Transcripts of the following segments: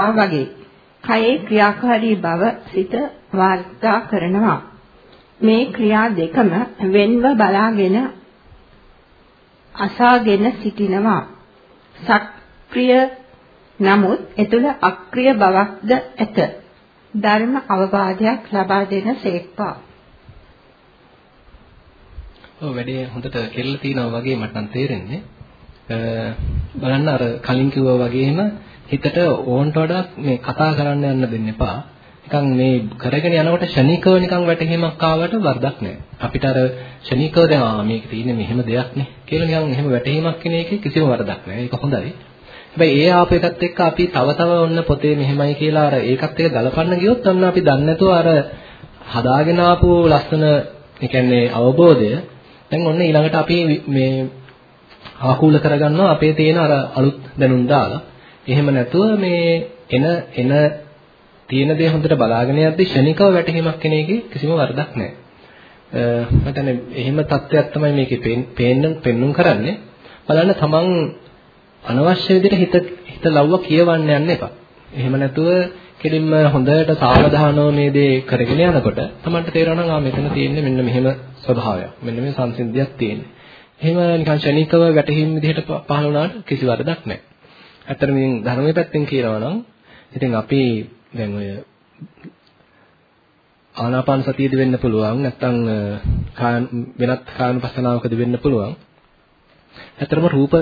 දක්වා වගේ. කයේ ක්‍රියාකාරී බව සිත වාර්තා කරනවා. මේ ක්‍රියා දෙකම වෙන්ව බලාගෙන අසාගෙන සිටිනවා. සක්‍රිය නමුත් එතුළ අක්‍රිය බවක්ද ඇත. ධර්ම අවබෝධයක් ලබා දෙන සේක්වා. ඔව් වැඩේ හොඳට කෙරලා තිනවා වගේ මට නම් තේරෙන්නේ. බලන්න අර කලින් කිව්වා වගේම හිතට ඕන්ට වඩා මේ කතා කරන්න යන්න දෙන්න එපා. නිකන් මේ කරගෙන යනකොට ෂණිකව නිකන් වැටහීමක් ආවට වරදක් නැහැ. අපිට අර ෂණිකව දැන් ආ මේක තියෙන්නේ මෙහෙම දෙයක් නේ කියලා නිකන් එහෙම වැටහීමක් කියන එකේ කිසිම වරදක් නැහැ. ඒක හොඳයි. හැබැයි ඒ ආපු එකත් එක්ක අපි තව තව ඔන්න පොතේ මෙහෙමයි කියලා අර ඒකත් එක්ක ගලපන්න ගියොත් ඔන්න අපි දන්නේ නැතුව අර හදාගෙන ආපු ලස්සන ඒ කියන්නේ අවබෝධය දැන් ඔන්න ඊළඟට අපි මේ ආකූල කරගන්නවා අපේ තියෙන අර අලුත් දැනුම් දාලා. එහෙම නැතුව මේ එන එන තියෙන දේ හොඳට බලාගෙන යද්දි ෂණිකව වැටහීමක් කෙන එකේ කිසිම වරදක් නැහැ. මම හිතන්නේ එහෙම තත්ත්වයක් තමයි මේකේ පේන්න පෙන්눔 කරන්නේ. බලන්න තමන් අනවශ්‍ය විදිහට හිත හිත ලව්ව කියවන්න යන්න එපා. එහෙම නැතුව කෙලින්ම හොඳට සාවධානව මේ දේ කරගෙන යනකොට තමන්ට තේරෙනවා ආ මෙතන තියෙන්නේ මෙන්න මෙහෙම ස්වභාවයක්. මෙන්න මේ සංසිද්ධියක් තියෙන්නේ. එහෙම නිකන් ශනිකව වැටහිම් විදිහට පහළ වුණාට කිසි වරදක් නැහැ. ඇත්තටම ඉතින් ධර්මයේ පැත්තෙන් කියනවා නම් ඉතින් අපි දැන් ඔය ආනාපාන සතියද වෙන්න පුළුවන් නැත්නම් වෙනත් කායනුපස්සනාවකද වෙන්න පුළුවන්. ඇත්තටම රූප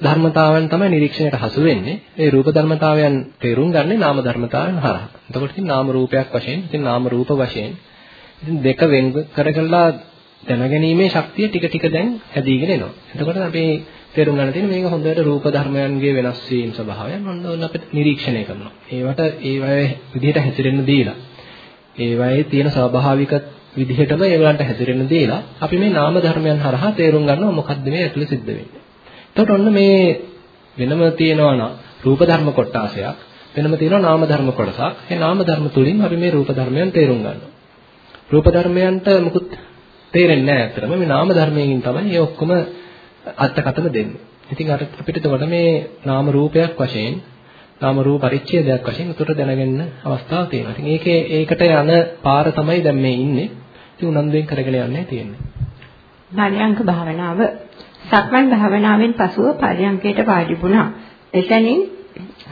ධර්මතාවයන් තමයි නිරීක්ෂණයට හසු වෙන්නේ. ඒ රූප ධර්මතාවයන් තේරුම් ගන්නේ නාම ධර්මතාවයන් හරහා. එතකොට ඉතින් නාම රූපයක් වශයෙන්, ඉතින් නාම රූප වශයෙන් ඉතින් දෙක වෙන් කරගලා දැනගැනීමේ ශක්තිය ටික ටික දැන් හැදීගෙන එනවා. එතකොට අපි තේරුම් ගන්න තියෙන්නේ මේක හොඳට රූප ධර්මයන්ගේ වෙනස් වීම ස්වභාවයන් ඔන්න අපිට නිරීක්ෂණය කරනවා. ඒවට ඒ වගේ විදිහට හැසිරෙන්න දීලා. ඒ වගේ තියෙන ස්වාභාවික විදිහටම ඒවලන්ට හැසිරෙන්න දීලා අපි මේ නාම ධර්මයන් හරහා තේරුම් ගන්නවා මොකද්ද මේ ඇතුළේ සිද්ධ වෙන්නේ. එතකොට ඔන්න මේ වෙනම තියෙනවා නම් රූප ධර්ම කොටාසයක් වෙනම තියෙනවා නාම ධර්ම කොටසක්. ඒ නාම ධර්ම තුලින් අපි මේ රූප ධර්මයන් තේරුම් ගන්නවා. රූප ධර්මයන්ට මුකුත් තේරෙන්නේ නැහැ අතරම මේ නාම ධර්මයෙන් තමයි මේ ඔක්කොම අර්ථකථන දෙන්නේ. ඉතින් අර අපිට එතකොට මේ නාම රූපයක් වශයෙන් නාම රූප පරිච්ඡේදයක් වශයෙන් උතර දැනගන්න අවස්ථාවක් තියෙනවා. ඉතින් ඒකේ ඒකට යන පාර තමයි දැන් මේ ඉන්නේ. ඉතින් උනන්දුවෙන් කරගෙන යන්නේ තියෙන්නේ. පරියංක භාවනාව සක්මන් භාවනාවෙන් පසුව පරියංකයට වාඩි වුණා. එතනින්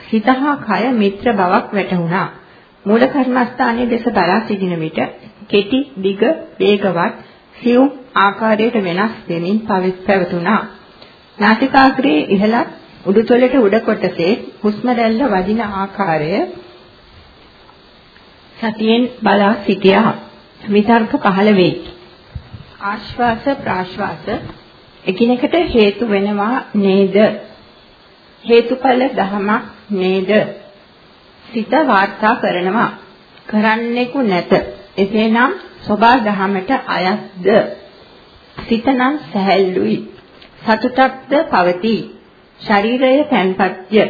හිත හා කය මිත්‍ර බවක් වැටහුණා. මූල කර්මස්ථානයේ දෙස බලා සිටින විට කෙටි, දිග, වේගවත්, සියුම් ආකාරයට වෙනස් දෙමින් පැවතුණා. නාසිකාග්‍රයේ ඉහළත් උඩුතොලට උඩ කොටසේ හුස්ම රැල්ල වදින ආකාරය සතියෙන් බලා සිටියා. විතර්ක පහළ වෙයි. ආශ්වාස ප්‍රාශ්වාස එකිනෙකට හේතු වෙනවා නේද? හේතුඵල ධමයක් නේද? සිත වාර්තා කරනවා. කරන්නෙකු නැත. එසේනම් සබා දහමට අයත්ද සිතනම් සැහැල්ලුයි. සතුටක්ද පවතී. ශරීරය තැන්පත්ය.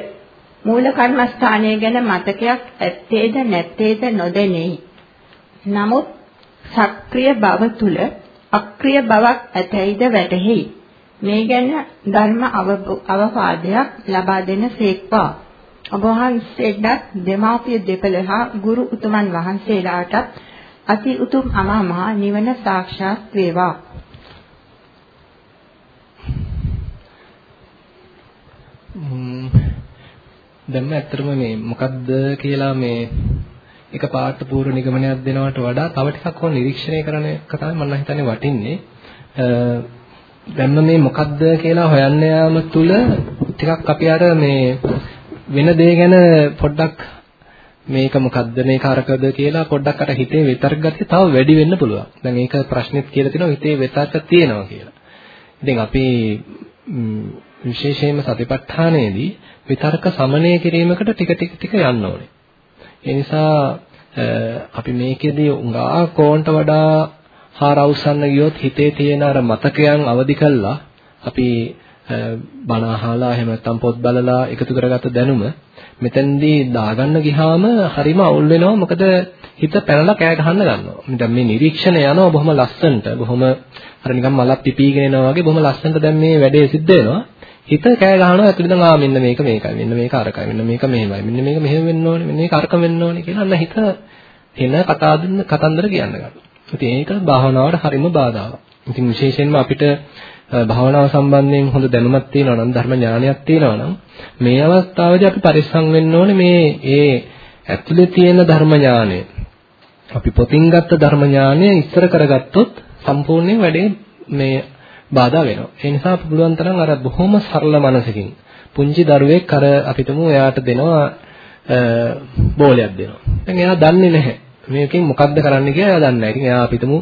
මූල කර්මස්ථානය ගැන මතකයක් ඇත්තේද නැත්තේද නොදැනෙයි නමුත් සක්‍රිය බව තුල අක්‍රිය බවක් ඇතැයිද වැටහෙයි. මේ ගැන ධර්ම අවවාදයක් ලබා දෙන සේක්වා. ඔබ වහන්සේට දෙමාපිය දෙපළ හා ගුරු උතුමන් වහන්සේලාටත් අති උතුම් අමා මහ නිවන සාක්ෂාත් වේවා. දැන් ඇත්තටම මේ මොකද්ද කියලා මේ එක පාට පූර්ව නිගමනයක් දෙනවට වඩා තව ටිකක් ඕන නිරීක්ෂණය කරන එක තමයි මම හිතන්නේ වටින්නේ. දැන් මේ මොකද්ද කියලා හොයන්න යාම තුල ටිකක් අපි අර මේ වෙන දේ ගැන පොඩ්ඩක් මේක මොකද්ද මේක අරකද කියලා පොඩ්ඩක් අර හිතේ විතර්ක ගතිය තව වැඩි වෙන්න පුළුවන්. දැන් ඒක ප්‍රශ්නෙත් කියලා තිනවා හිතේ විතර්ක තියෙනවා කියලා. ඉතින් අපි විශේෂයෙන්ම සතිපට්ඨානයේදී විතර්ක සමනය කිරීමකට ටික ටික ටික යන්න ඕනේ. ඒ නිසා අපි මේකෙදී උඟා කෝන්ට වඩා හාර අවසන්න ගියොත් හිතේ තියෙන අර මතකයන් අවදි කළා අපි බණ අහලා එහෙම නැත්නම් පොත් බලලා එකතු කරගත්ත දැනුම මෙතෙන්දී දාගන්න ගියාම හරිම අවුල් වෙනවා මොකද හිත පැනලා කෑ ගහන්න ගන්නවා. දැන් මේ නිරීක්ෂණය යනවා බොහොම ලස්සනට බොහොම අර නිකන් මලක් පිපීගෙන යනවා වගේ බොහොම ලස්සනට දැන් මේ වැඩේ සිද්ධ වෙනවා. හිත කෑ ගහනවා ඇතුළෙන් ආ මෙන්න මේක මේකයි මෙන්න මේක අරකයි මෙන්න මේක මෙහෙමයි මෙන්න මේක මෙහෙම වෙන්න ඕනේ මෙන්න මේක අරක වෙන්න ඕනේ කියලා අන්න හිත එන කතා දෙන්න කතන්දර කියන්න ගන්නවා. ඉතින් ඒක භාවනාවට හරිම බාධාවක්. ඉතින් විශේෂයෙන්ම අපිට භාවනාව සම්බන්ධයෙන් හොඳ දැනුමක් තියෙනවා නම් ධර්ම ඥානයක් තියෙනවා නම් මේ අවස්ථාවේදී අපි පරිස්සම් වෙන්න ඕනේ මේ ඒ ඇතුලේ තියෙන ධර්ම ඥානය අපි පොතින් ගත්ත ධර්ම ඥානය ඉස්සර කරගත්තොත් සම්පූර්ණයෙන් වැඩේ මේ බාධා වෙනවා. ඒ නිසා අපි පුළුවන් තරම් අර බොහොම සරල මනසකින් පුංචි දරුවෙක් අර අපිටම එයාට දෙනවා බෝලයක් දෙනවා. දැන් එයා දන්නේ නැහැ. මේකෙන් මොකද්ද කරන්න කියලා එයා දන්නේ නැහැ. ඉතින් එයා අපිටම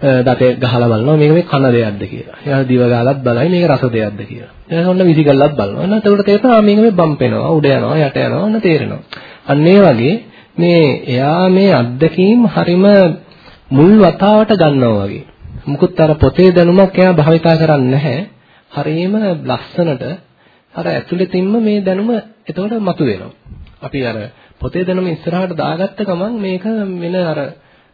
දතේ ගහලා බලනවා මේක මේ කන දෙයක්ද කියලා. එයා දිව ගාලත් බලයි මේක රස දෙයක්ද කියලා. එයා ඔන්න විසි කළත් බලනවා. එන්න එතකොට තේරෙනවා මේක මේ බම්පෙනවා, උඩ යනවා, යට යනවා, ඔන්න තේරෙනවා. අන්න ඒ වගේ මේ එයා මේ අත්දැකීම් හරීම මුල් වතාවට ගන්නවා වගේ. මුකුත් අර පොතේ දැනුමක් එයා භාවිතා කරන්නේ නැහැ. හරීම ලස්සනට අර ඇතුළතින්ම මේ දැනුම එතකොට මතුවෙනවා. අපි අර පොතේ දැනුම ඉස්සරහට දාගත්ත ගමන් මේක වෙන අර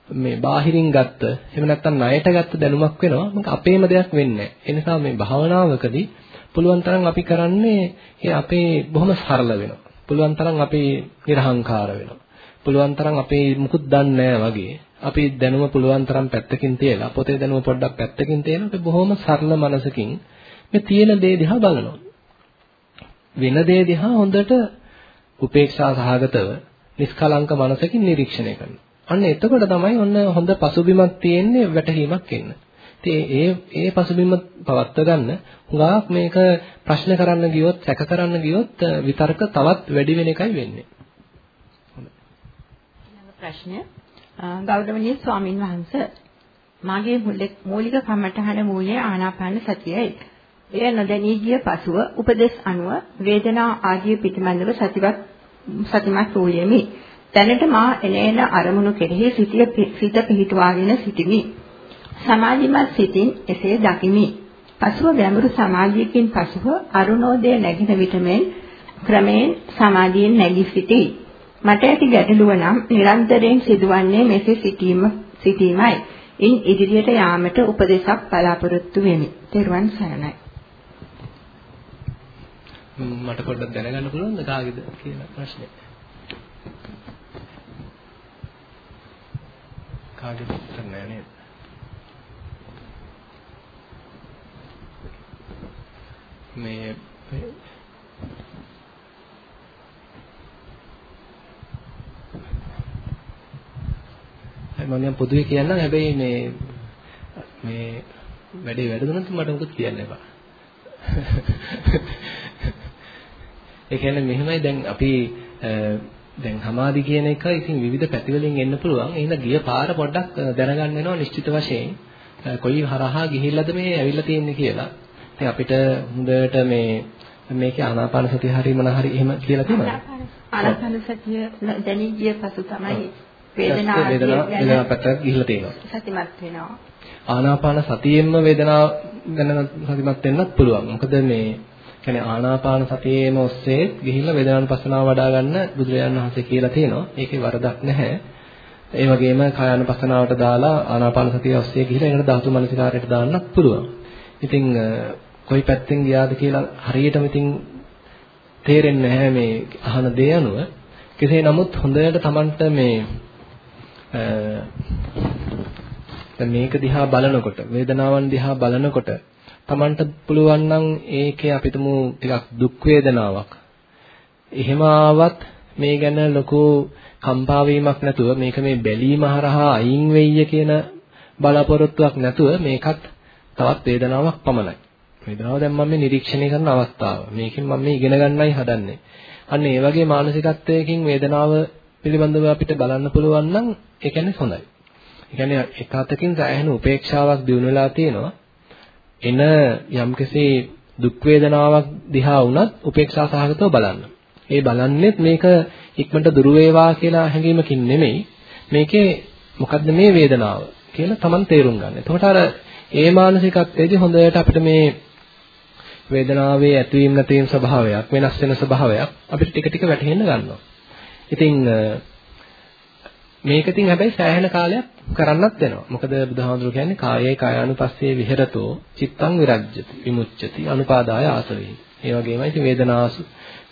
මේ බාහිරින් ගත්ත එහෙම නැත්නම් ණයට ගත්ත දැනුමක් වෙනවා. මොකද අපේම දෙයක් වෙන්නේ නැහැ. ඒ නිසා මේ භාවනාවකදී පුළුවන් තරම් අපි කරන්නේ ඒ අපේ බොහොම සරල වෙනවා. පුළුවන් තරම් අපි නිර්හංකාර වෙනවා. පුළුවන් තරම් අපි මුකුත් දන්නේ වගේ අපි දැනුම පුළුවන් තරම් පැත්තකින් තියලා පොතේ දැනුම පොඩ්ඩක් පැත්තකින් තියලා අපි බොහොම සරල මනසකින් මේ තියෙන දේ දිහා බලනවා. වෙන දේ දිහා හොඳට උපේක්ෂා සහගතව නිස්කලංක මනසකින් නිරීක්ෂණය කරනවා. අන්න එතකොට තමයි ඔන්න හොඳ පසුබිමක් තියෙන්නේ වැටහීමක් එන්න. ඉතින් ඒ ඒ පසුබිම පවත්ව ගන්න හුඟක් මේක ප්‍රශ්න කරන්න ගියොත්, සැක කරන්න ගියොත් විතර්ක තවත් වැඩි වෙන එකයි වෙන්නේ. ප්‍රශ්නය ගෞරවනීය ස්වාමින් වහන්සේ මාගේ මූලික කමඨහන මූලයේ ආනාපාන සතියයි. එය නොදැනී ගිය පසුව උපදේශ අනුව වේදනා ආදී පිටිමන්දව සතිවත් සතිමත් වූයෙමි. දැනට මා එනේන අරමුණු කෙරෙහි සිටිය සිත පිහිටුවාගෙන සිටිමි. සමාධිමත් සිතින් එසේ දකිමි. පසුව ගැඹුරු සමාධියකින් පසුව අරුණෝදය නැගින විටමෙන් ක්‍රමයෙන් සමාධියෙන් නැගී සිටී. මට ඇති ගැටලුව නම් නිරන්තරයෙන් සිදුවන්නේ මෙසේ සිටීම සිටීමයි. ඉන් ඉදිරියට යාමට උපදේශක් බලාපොරොත්තු වෙමි. ත්වන් සරණයි. මට පොඩ්ඩක් දැනගන්න පුළුවන්ද කාගේද කියලා ප්‍රශ්නේ. කාගේද උත්තර නෑ නේද? මේ මම නිකන් පොදුවේ කියන්නම් හැබැයි මේ මේ වැඩේ වැඩදුනොත් මට මොකද කියන්න එපා. ඒ කියන්නේ මෙහෙමයි දැන් අපි දැන් සමාධි කියන එක ඉතින් විවිධ පැතිවලින් එන්න පුළුවන්. එහෙනම් ගිය පාර පොඩ්ඩක් දැනගන්න වෙනවා නිශ්චිත වශයෙන්. කොයි හරහා ගිහිල්ලාද මේ ඇවිල්ලා තියෙන්නේ කියලා. ඉතින් අපිට හොඳට මේ මේකේ ආනාපාන සතිය හරි මොන හරි එහෙම කියලා තියෙනවා. ආනාපාන සතිය දැනී ගිය පසු තමයි වේදනාව වේදනාව පැත්තට ගිහිල්ලා තියෙනවා. සතිමත් වෙනවා. ආනාපාන සතියෙන්ම වේදනාව ගැන සතිමත් වෙන්නත් පුළුවන්. මොකද මේ කියන්නේ ආනාපාන සතියේම ඔස්සේ ගිහිල්ලා වේදනානුපස්සනාව වඩා ගන්න බුදුරජාණන් වහන්සේ කියලා තියෙනවා. ඒකේ වරදක් නැහැ. ඒ වගේම කායानुපස්සනාවට දාලා ආනාපාන සතිය ඔස්සේ ගිහිල්ලා ඒකට ධාතු මනසිකාරයට දාන්නත් පුළුවන්. ඉතින් කොයි පැත්තෙන් ගියාද කියලා හරියටම ඉතින් තේරෙන්නේ නැහැ මේ අහන දේ අනුව. කෙසේ නමුත් හොඳට Tamanට මේ මේක දිහා බලනකොට වේදනාවන් දිහා බලනකොට Tamanට පුළුවන් නම් ඒකේ අපිටම ටිකක් දුක් වේදනාවක් එහෙම ආවත් මේ ගැන ලොකු කම්පා වීමක් නැතුව මේක මේ බැලීම හරහා අයින් වෙయ్య කියන බලාපොරොත්තුවක් නැතුව මේකත් තවත් වේදනාවක් පමණයි. වේදනාව දැන් මම මේ නිරීක්ෂණය කරන අවස්ථාව. මේකෙන් මම මේ ඉගෙන ගන්නයි හදන්නේ. අන්න ඒ වගේ මානසිකත්වයකින් වේදනාව පිළිබඳව අපිට බලන්න පුළුවන් නම් ඒ කියන්නේ හොඳයි. ඒ කියන්නේ එක අතකින් සෑහෙන උපේක්ෂාවක් දිනු වෙලා තියෙනවා. එන යම්කිසි දුක් වේදනාවක් දිහා වුණත් උපේක්ෂා සහගතව බලන්න. ඒ බලන්නෙත් මේක ඉක්මනට දුර වේවා කියලා හැඟීමකින් නෙමෙයි. මේකේ මොකද්ද මේ වේදනාව කියලා Taman තේරුම් ගන්න. එතකොට අර ඒ මානසිකත්වයේදී හොඳට අපිට මේ වේදනාවේ ඇතිවීම නැතිවීම ස්වභාවයක් වෙනස් වෙන ස්වභාවයක් අපිට ටික ටික වැටහෙන්න ගන්නවා. ඉතින් මේක ඉතින් හැබැයි සෑහෙන කාලයක් කරන්නත් වෙනවා. මොකද බුදුහාමුදුරු කියන්නේ කායයේ කායානුපස්සේ විහෙරතෝ චිත්තං විරජ්‍යති විමුච්ඡති අනුපාදාය ආසවෙහි. ඒ වගේමයි ඉතින් වේදනාසු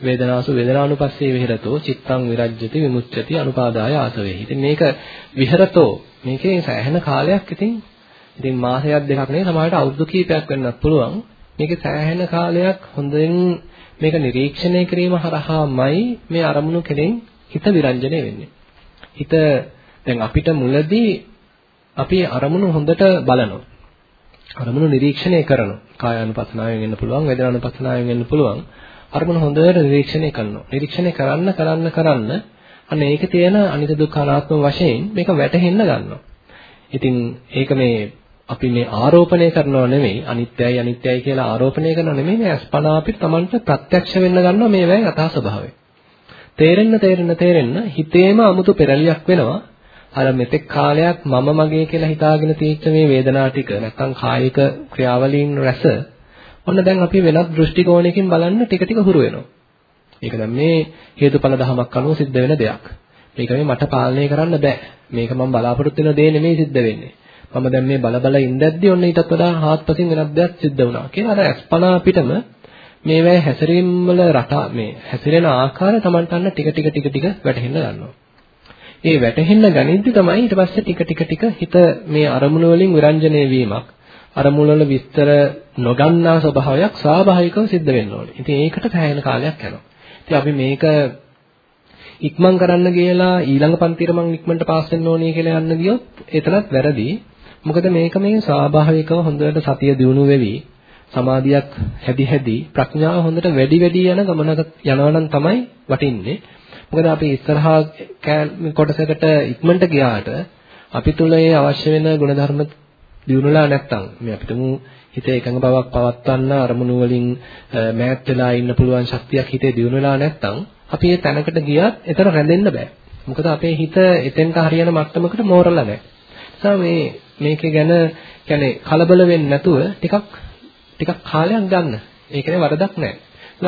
වේදනාසු වේදනානුපස්සේ විහෙරතෝ චිත්තං විරජ්‍යති විමුච්ඡති අනුපාදාය ආසවේ. ඉතින් මේක විහෙරතෝ මේකේ සෑහෙන කාලයක් ඉතින් ඉතින් මාසයක් දෙකක් නෙවෙයි සමහරවිට අවුරුදු කීපයක් වෙන්නත් පුළුවන්. මේකේ සෑහෙන කාලයක් හොඳින් මේක නිරීක්ෂණය කිරීම හරහාමයි මේ අරමුණු කෙරෙන් හිත විරංජනය වෙන්නේ. හිත දැන් අපිට මුලදී අපි අරමුණු හොඳට බලනවා. අරමුණු නිරීක්ෂණය කරනවා. කායානුපස්සනාවෙන් වෙන්න පුළුවන්, වේදනානුපස්සනාවෙන් වෙන්න පුළුවන්. අරමුණු හොඳට නිරීක්ෂණය කරනවා. නිරීක්ෂණය කරන්න කරන්න කරන්න අන්න ඒකේ තියෙන අනිත්‍ය දුක්ඛ අනාත්ම වශයෙන් මේක වැටහෙන්න ගන්නවා. ඉතින් ඒක මේ අපි මේ ආරෝපණය කරනව නෙමෙයි අනිත්‍යයි අනිත්‍යයි කියලා ආරෝපණය කරනව නෙමෙයි මේ අස්පනා අපිට Tamanට ප්‍රත්‍යක්ෂ වෙන්න ගන්නවා මේ වේ යථා ස්වභාවය. තේරෙන්න තේරෙන්න තේරෙන්න හිතේම 아무තු පෙරලියක් වෙනවා. අර මෙතෙක් කාලයක් මම මගේ කියලා හිතාගෙන තියෙච්ච මේ වේදනා ටික නැත්තම් කායික ක්‍රියාවලීන් රැස ඔන්න දැන් අපි වෙනත් දෘෂ්ටි කෝණයකින් බලන්න ටික ටික හුරු වෙනවා. ඒක දැන් මේ හේතුඵල ධමයක් අනුව සිද්ධ වෙන දෙයක්. මේක මේ මට පාලනය කරන්න බෑ. මේක මම බලාපොරොත්තු වෙන දේ නෙමෙයි සිද්ධ වෙන්නේ. මම දැන් මේ බල බල ඉඳද්දි ඔන්න ඊටත් වඩා හාත්පසින් වෙනත් දෙයක් සිද්ධ වුණා කියලා අර අස්පනා පිටම මේවැය හැසිරීම් වල රටා මේ හැසිරෙන ආකාරය Tamanට අන්න ටික ටික ටික ටික වැටහෙන්න ගන්නවා. ඒ වැටහෙන්න ගනිද්දි තමයි ඊට පස්සේ ටික ටික ටික හිත මේ අරමුණු වලින් විරංජනය වීමක් අරමුණු වල විස්තර නොගන්නා ස්වභාවයක් ස්වාභාවිකව සිද්ධ වෙන්න ඕනේ. ඉතින් ඒකට පැහැෙන කාලයක් යනවා. ඉතින් අපි මේක ඉක්මන් කරන්න ගියලා ඊළඟ පන්තිර මං ඉක්මනට පාස් වෙන්න ඕනේ කියලා යන්න ගියොත් එතනත් වැරදි. මොකද මේක මේ ස්වාභාවිකව හොඳට සතිය දිනු වෙවි සමාධියක් හැදි හැදි ප්‍රඥාව හොඳට වැඩි වැඩි යන ගමනක යනවා නම් තමයි වටින්නේ. මොකද අපි ඉස්සරහා කොටසකට ඉක්මනට ගියාට අපි තුල ඒ අවශ්‍ය වෙන ගුණධර්ම දිනුනලා නැත්තම් මේ අපිටම හිතේ එකඟ බවක් පවත්වන්න අරමුණු වලින් මෑත් වෙලා ඉන්න පුළුවන් ශක්තියක් හිතේ දිනුනලා නැත්තම් අපි ඒ තැනකට ගියත් එතන රැඳෙන්න බෑ. මොකද අපේ හිත එතෙන්ට හරියන මට්ටමකට මෝරලා නැහැ. නිසා මේ මේකේ ගැන කියන්නේ කලබල වෙන්නේ නැතුව ටිකක් ටිකක් කාලයක් ගන්න. ඒකනේ වරදක් නැහැ.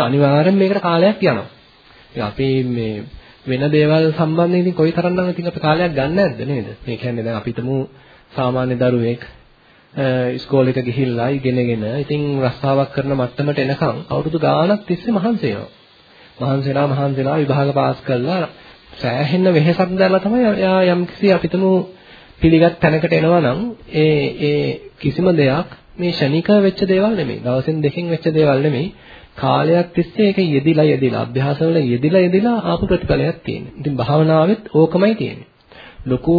අනිවාර්යෙන් මේකට කාලයක් යනවා. අපි මේ වෙන දේවල් සම්බන්ධයෙන් ඉතින් කොයි තරම්නම් ඉතින් අපි කාලයක් ගන්න නැද්ද නේද? මේ කියන්නේ දැන් අපිටම සාමාන්‍ය දරුවෙක් ඉස්කෝලේට ගිහිල්ලා ඉගෙනගෙන ඉතින් රස්සාවක් කරන මට්ටමට එනකම් අවුරුදු ගාණක් තිස්සේ මහන්සි වෙනවා. මහන්සිලා මහන්සිලා විභාග පාස් කරලා සෑහෙන වෙහෙසක් දැරලා තමයි එයා යම්කිසි අපිටම පිළිගත් තැනකට එනවා නම් ඒ ඒ කිසිම දෙයක් මේ ෂණික වෙච්ච දේවල් නෙමෙයි. දවසෙන් දෙකකින් වෙච්ච දේවල් නෙමෙයි. කාලයක් තිස්සේ ඒක යෙදිලා යෙදිලා අභ්‍යාසවල යෙදිලා යෙදිලා ආපු ප්‍රතිඵලයක් තියෙනවා. ඉතින් භාවනාවෙත් ඕකමයි තියෙන්නේ. ලොකු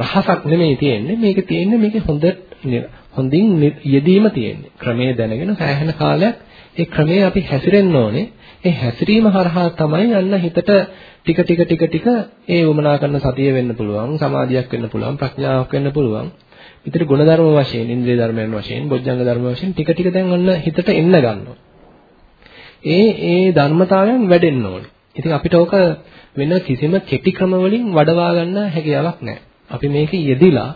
රහසක් නෙමෙයි තියෙන්නේ. මේක තියෙන්නේ මේකේ හොඳ හොඳින් යෙදීම තියෙන්නේ. ක්‍රමයේ දැනගෙන සෑහෙන කාලයක් ඒ ක්‍රමයේ අපි හැසිරෙන්න ඕනේ. ඒ හැසිරීම හරහා තමයි අන්න හිතට ටික ටික ටික ටික ඒ වමනා කරන සතිය වෙන්න පුළුවන්, සමාධියක් වෙන්න පුළුවන්, ප්‍රඥාවක් වෙන්න පුළුවන්. විතර ගුණධර්ම වශයෙන්, ඉන්ද්‍රිය ධර්මයන් වශයෙන්, බොජ්ජංග ධර්ම වශයෙන් ටික ටික දැන් ඔන්න හිතට එන්න ගන්නවා. ඒ ඒ ධර්මතාවයන් වැඩෙන්න ඕනේ. ඉතින් අපිට ඕක වෙන කිසිම කෙටි ක්‍රම වලින් වඩවා ගන්න හැකියාවක් නැහැ. අපි මේක යෙදිලා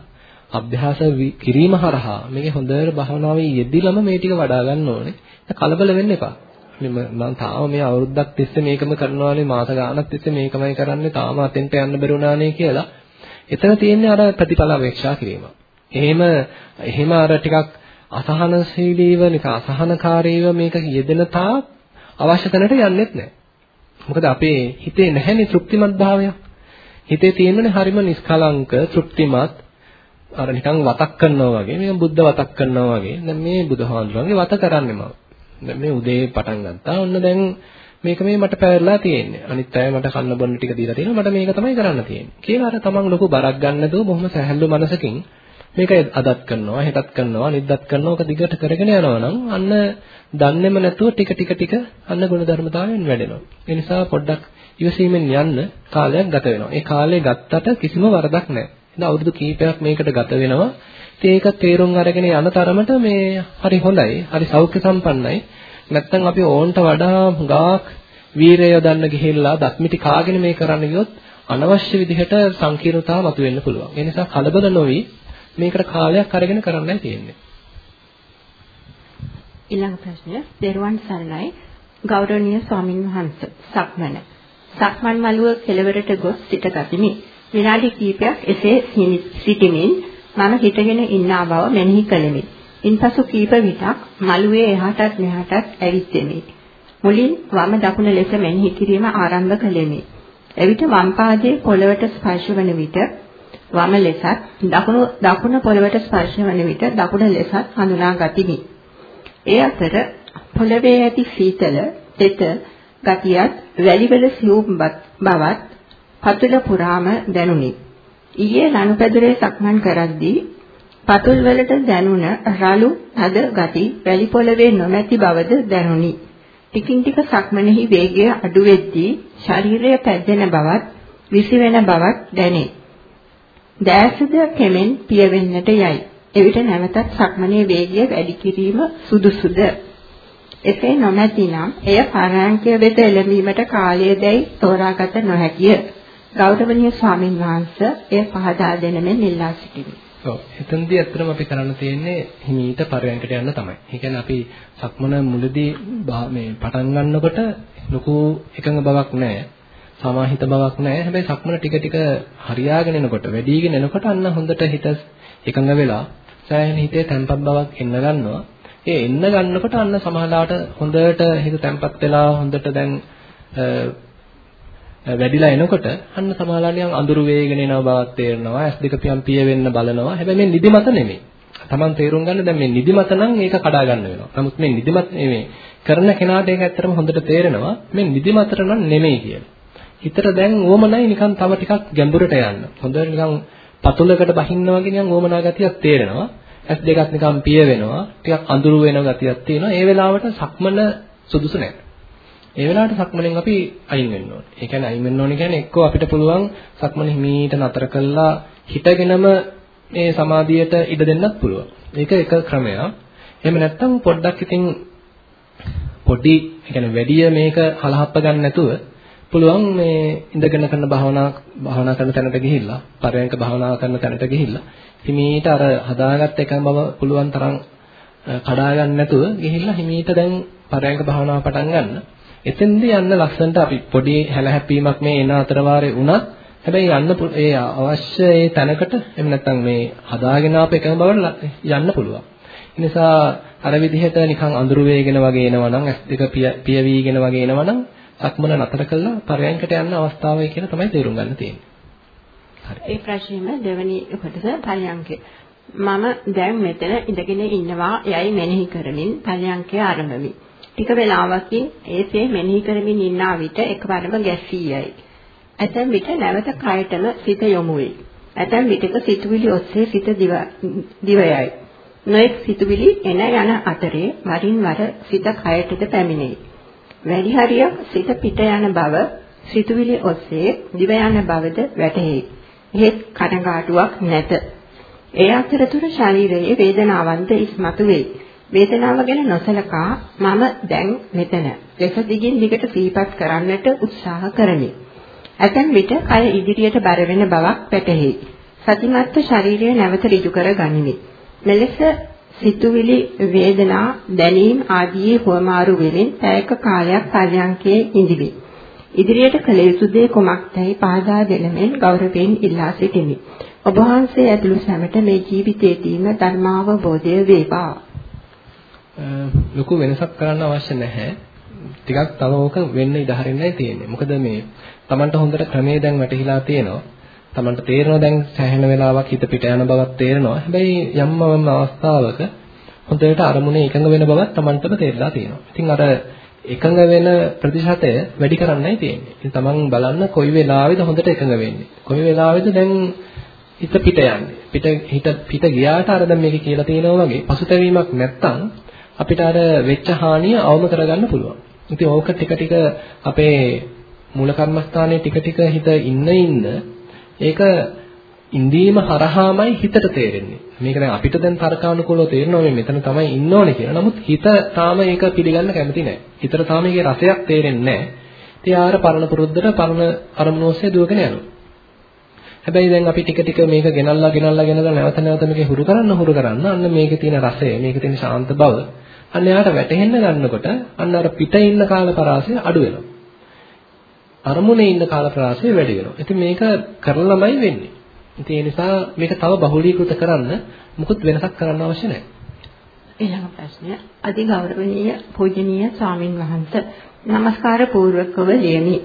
අභ්‍යාස කිරීම හරහා මේකේ හොඳට භාවනාවේ යෙදිලම මේ ටික වඩා ගන්න ඕනේ. කලබල වෙන්න එපා. මම තාම මේ අවුරුද්දක් තිස්සේ මේකම කරනවානේ මාස ගාණක් තිස්සේ මේකමයි කරන්නේ තාම අතෙන්ට යන්න බැරුණානේ කියලා. එතන තියෙන්නේ අර ප්‍රතිඵල අපේක්ෂා කිරීම. එහෙම එහෙම අර ටිකක් අසහනශීලීව නිකන් අසහනකාරීව මේක යෙදෙන තා අවශ්‍ය තැනට යන්නෙත් නැහැ. මොකද අපේ හිතේ නැහැනේ තෘප්තිමත් භාවයක්. හිතේ තියෙන්නේ හරිම නිස්කලංක තෘප්තිමත් අර නිකන් වතක් කරනවා වගේ මේ බුද්ධ වතක් කරනවා වගේ දැන් මේ බුදුහාඳුරන්ගේ වත කරන්නේ මම. දැන් මේ උදේ පටන් ගත්තා. ඔන්න දැන් මේක මේ මට පැවරලා තියෙන්නේ. අනිත් අය මට කන්න බොන්න ටික දීලා තියෙනවා. මට මේක තමයි කරන්න තියෙන්නේ. කියලා අර තමන් ලොකු බරක් ගන්න නැතුව බොහොම සැහැල්ලු මනසකින් මේක අදත් කරනවා, හෙටත් කරනවා, නිද්දත් කරනවා. ඔක දිගට කරගෙන යනවා නම් අන්න දන්නේම නැතුව ටික ටික ටික අන්න ගුණ ධර්මතාවයෙන් වැඩෙනවා. ඒ නිසා පොඩ්ඩක් ඉවසීමෙන් යන්න කාලයක් ගත වෙනවා. ඒ කාලය ගත්තට කිසිම වරදක් නැහැ. ඉතින් අවුරුදු කීපයක් මේකට ගත වෙනවා. ඉතින් ඒක තේරුම් අරගෙන යන තරමට මේ හරි හොඳයි. හරි සෞඛ්‍ය සම්පන්නයි. නැත්තම් අපි ඕන්ට වඩා ගාක් වීරය යොදන්න ගිහිල්ලා දත්මිටි කාගෙන මේ කරන්න ගියොත් අනවශ්‍ය විදිහට සංකීර්ණතාව මතුවෙන්න පුළුවන්. ඒ නිසා කලබල නොවි මේකට කාලයක් අරගෙන කරන්නයි තියෙන්නේ. ඊළඟ ප්‍රශ්නය දේරුවන් සරණයි ගෞරවනීය ස්වාමින් වහන්සේ සක්මන සක්මන් මළුව කෙළවරට ගොස් සිට ගතිමි විනාඩි කිහිපයක් එසේ සිටිමින් මම හිටගෙන ඉන්නා බව මෙනෙහි කළෙමි ඉන්පසු කීප විටක් මළුවේ එහාටත් මෙහාටත් ඇවිස්සෙමි. මුලින් වම දකුණ ලෙස මෙනෙහි කිරීම ආරම්භ කළෙමි. එවිට වම් පාදයේ පොළවට ස්පර්ශ වන විට වම ලෙසත් දකුණු දකුණ පොළවට ස්පර්ශ වන විට දකුණ ලෙසත් හඳුනා ගතිමි. ඒ අතර පොළවේ ඇති සීතල, තෙත ගතියත් වැලිවල සියුම් බවත් පතුල පුරාම දැනුනි. ඊයේ ලනුපැදුරේ සක්මන් කරද්දී පතුල් වලට දැනුණ රළු තද ගති වැලි පොළවේ නොමැති බවද දැනුනි. ටිකින් ටික සක්මනේහි වේගය අඩු වෙද්දී ශරීරය පැද්දෙන බවත් විසිවෙන බවත් දැනේ. දැසද කෙමෙන් පියවෙන්නට යයි. එවිට නැවතත් සක්මනේ වේගය වැඩි කිරීම සුදුසුද? එසේ නොමැතිනම් එය පරාංකය වෙත එළඹීමට කාලය දැයි තෝරාගත නොහැකිය. ගෞරවනීය ස්වාමින් වහන්සේ එය පහදා දෙන මෙන් ඉල්ලා සිටිමි. ඔව් එතනදී ඇත්තටම අපි කරන්න තියෙන්නේ හිමීට පරයන්කට යන්න තමයි. ඒ කියන්නේ අපි සක්මන මුලදී මේ පටන් ගන්නකොට ලොකු එකඟ බවක් නැහැ. සමාහිත බවක් නැහැ. හැබැයි සක්මන ටික ටික හරියාගෙන එනකොට, වැඩිගෙන එනකොට අන්න හොඳට හිත එකඟ වෙලා සෑහෙන හිතේ තැම්පත් බවක් එන්න ගන්නවා. ඒ එන්න ගන්නකොට අන්න සමහරලාට හොඳට හිත තැම්පත් වෙලා හොඳට දැන් වැඩිලා එනකොට අන්න සමාලානියන් අඳුරු වේගෙන එන බවක් තේරෙනවා ඇස් දෙක පියම් පිය වෙන්න බලනවා. හැබැයි මේ නිදිමත නෙමෙයි. Taman තේරුම් ගන්න දැන් මේ නිදිමත නම් ඒක කඩා ගන්න වෙනවා. නමුත් මේ නිදිමත මේ කරන කෙනාට ඒක ඇත්තටම හොඳට තේරෙනවා. මේ නිදිමතට නම් නෙමෙයි කියලා. හිතට දැන් ඕමනයි නිකන් තව ටිකක් ගැඹුරට යන්න හොඳට නිකන් පතුලකට බහින්න වගේ නිකන් ඕමනා ගතියක් තේරෙනවා ඇස් දෙකත් නිකන් පිය වෙනවා ටිකක් අඳුරු වෙන ගතියක් තියෙනවා ඒ වෙලාවට සක්මන සුදුසු නැහැ ඒ වෙලාවට සක්මණෙන් අපි අයින් වෙන්න ඕනේ. ඒ කියන්නේ අයින් වෙන්න ඕනේ කියන්නේ එක්කෝ අපිට පුළුවන් සක්මණ හිමීට නතර කළා හිටගෙනම මේ සමාධියට ඉඩ දෙන්නත් පුළුවන්. ඒක එක ක්‍රමයක්. එහෙම නැත්නම් පොඩ්ඩක් ඉතින් පොඩි يعني වැඩි මේක හලහප්ප ගන්න නැතුව පුළුවන් මේ ඉඳගෙන කරන භාවනා භාවනා කරන තැනට ගිහිල්ලා පරයන්ක භාවනා කරන තැනට ගිහිල්ලා හිමීට අර හදාගත්ත එකම බව පුළුවන් තරම් කඩා ගන්න නැතුව ගිහිල්ලා හිමීට දැන් පරයන්ක භාවනාව පටන් ගන්න. එතෙන්දී යන්න ලස්සනට අපි පොඩි හැලහැප්පීමක් මේ එන අතර වාරේ වුණත් හැබැයි යන්න ඒ අවශ්‍ය ඒ තැනකට එහෙම නැත්නම් මේ හදාගෙන ආපු එකම බවට යන්න පුළුවන්. ඒ නිසා අර විදිහට නිකන් අඳුරු වේගෙන වගේ එනවනම් ඇස් දෙක පිය වීගෙන වගේ එනවනම් සක්මන නතර කළා පරයන්කට යන්න අවස්ථාවයි කියලා තමයි තේරුම් ගන්න තියෙන්නේ. හරි. ඒ ප්‍රශ්නේම දෙවෙනි කොටස පරයන්කේ. මම දැන් මෙතන ඉඳගෙන ඉන්නවා යයි මෙනෙහි කරමින් පරයන්කේ ආරම්භමි. ටික වේලාවකින් ඒසේ මෙනෙහි කරමින් ඉන්නා විට එකවරම ගැස්සී යයි. ඇතැම් විට නැවත කයටම සිත යොමු වේ. ඇතැම් විටක සිතුවිලි ඔස්සේ සිත දිව යයි. නොඑක් සිතුවිලි එන යන අතරේ වරින් වර සිත කයටද පැමිණේ. වැඩි හරියක් සිත පිට යන බව සිතුවිලි ඔස්සේ දිව යන බවද වැටහේ. එහෙත් කනගාටුවක් නැත. ඒ අතරතුර ශරීරයේ වේදනාවන්ද ඉස්මතු වේ. වේදනාව ගැන නොසලකා මම දැන් මෙතන ලෙස දිගින් දිගට සිහිපත් කරන්නට උත්සාහ කරමි. ඇතැම් විට කය ඉදිරියට බර වෙන බවක් පැටහෙයි. සතිමත්ව ශරීරය නැවත ඍජු කර ගනිමි. මෙලෙස සිතුවිලි වේදනා දැනීම් ආදී හුවමාරු වෙමින් පැයක කාලයක් පර්යන්කේ ඉඳිමි. ඉදිරියට කළ යුතු දේ කුමක්දයි පහදා දෙනමෙන් ගෞරවයෙන් ඉල්ලා සිටිමි. ඔබ වහන්සේ ඇතුළු සැමට මේ ජීවිතයේදීම ධර්මාවබෝධය වේවා. ලොකු වෙනසක් කරන්න අවශ්‍ය නැහැ. ටිකක් තව ඕක වෙන්න ඉඩ හරින්නයි තියෙන්නේ. මොකද මේ Tamanට හොඳට ක්‍රමයේ දැන් වැටහිලා තියෙනවා. Tamanට තේරෙනවා දැන් සෑහෙන වෙලාවක් හිත පිට යන බවක් තේරෙනවා. හැබැයි යම් යම් අවස්ථාවක හොඳට අරමුණේ එකඟ වෙන බවක් Tamanටම තේරලා තියෙනවා. ඉතින් අර එකඟ වෙන ප්‍රතිශතය වැඩි කරන්නයි තියෙන්නේ. ඉතින් Taman බලන්න කොයි වෙලාවෙද හොඳට එකඟ වෙන්නේ. කොයි වෙලාවෙද දැන් හිත පිට යන්නේ. පිට හිත පිට ගියාට අර දැන් මේක කියලා තියෙනවා වගේ පසුතැවීමක් නැත්තම් අපිට අර වෙච්ච හානිය අවම කරගන්න පුළුවන්. ඉතින් ඕක ටික ටික අපේ මූල කර්මස්ථානයේ ටික ටික හිත ඉන්න ඉන්න ඒක ඉන්දීම හරහාමයි හිතට තේරෙන්නේ. මේක දැන් අපිට දැන් තර්කානුකූලව තේරෙනවා මේ මෙතන තමයි ඉන්න ඕනේ කියලා. නමුත් හිත තාම ඒක පිළිගන්න කැමති නැහැ. හිතට තාම ඒකේ රසයක් තේරෙන්නේ නැහැ. ඉතින් ආර පරණ පුරුද්දට පරණ අරමුණ ඔස්සේ දුවගෙන යනවා. හැබැයි දැන් අපි ටික ටික මේක ගෙනල්ලා ගෙනල්ලා ගෙනල්ලා නැවත නැවත මේක හුරු කරන්න හුරු කරන්න අන්න මේකේ තියෙන රසය මේකේ තියෙන ශාන්ත බව අන්න එයාට වැටහෙන්න ගන්නකොට අන්න අර පිට ඉන්න කාල පරාසය අඩු වෙනවා. අරමුණේ ඉන්න කාල ප්‍රාසය වැඩි වෙනවා. ඉතින් මේක කරලා ළමයි වෙන්නේ. ඉතින් ඒ නිසා මේක තව බහුලීකృత කරන්න මුකුත් වෙනසක් කරන්න අවශ්‍ය නැහැ. ඊළඟ ප්‍රශ්නය අති ගෞරවනීය පූජනීය ස්වාමින් වහන්සේ নমස්කාර පූර්වකව ලියමි.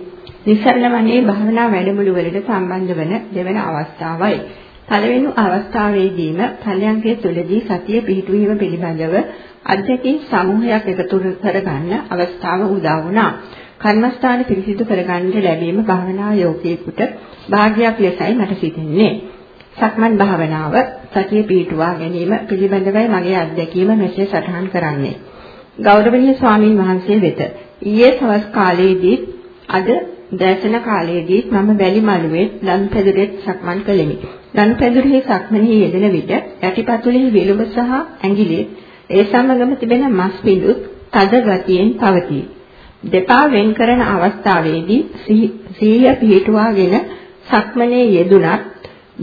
නිසල්ලමනේ භාවනා වැඩමුළු වලට සම්බන්ධ වන දෙවන අවස්ථාවයි. පළවෙනි අවස්ථාවේදීම පළයන්ගේ තුලදී සතිය පිහිටුවීම පිළිබඳව අධ්‍යක්ෂ සමූහයක් එකතු කරගන්න අවස්ථාව උදා වුණා. කර්මස්ථාන පිරිසිදු කරගන්න ලැබීම භාවනා යෝගීකුට භාග්‍යයක් ලෙසයි මට සිතෙන්නේ. සක්මන් භාවනාව සතිය පිහිටුවා ගැනීම පිළිබඳවයි මගේ අත්දැකීම මෙසේ සටහන් කරන්නේ. ගෞරවනීය ස්වාමින් වහන්සේ වෙත ඊයේ සවස් කාලයේදී අද දැසන කාලයේදී මම වැලි මළුවේ ලන්පැදුරෙත් සක්මන් කළෙමි. ලන්පැදුරෙහි සක්මනේ යෙදෙන විට යටිපතුලෙහි විලුඹ සහ ඇඟිලි ඒ සමගම තිබෙන මස් පිඬුත් තද ගතියෙන් පවතී. දෙපා වෙන් කරන අවස්ථාවේදී සිහිය පිහිටුවාගෙන සක්මනේ යෙදුනත්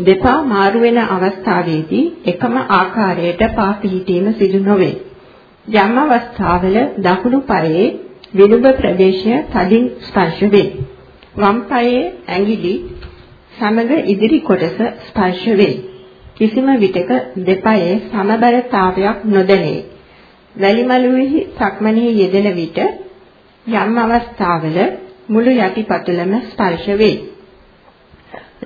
දෙපා මාරු වෙන අවස්ථාවේදී එකම ආකාරයට පා පිහිටීම සිදු නොවේ. යම් අවස්ථාවල දකුණු පායේ විලුඹ ප්‍රදේශය තදින් ස්පර්ශ වේ. වම් පායේ ඇඟිලි සමග ඉදිරි කොටස ස්පර්ශ වේ. කිසිම විටක දෙපයේ සමබරතාවයක් නොදැනේ. වැලිමලුවේහි සක්මනේ යෙදෙන විට යම් අවස්ථාවල මුළු යටිපතුලම ස්පර්ශ වේ.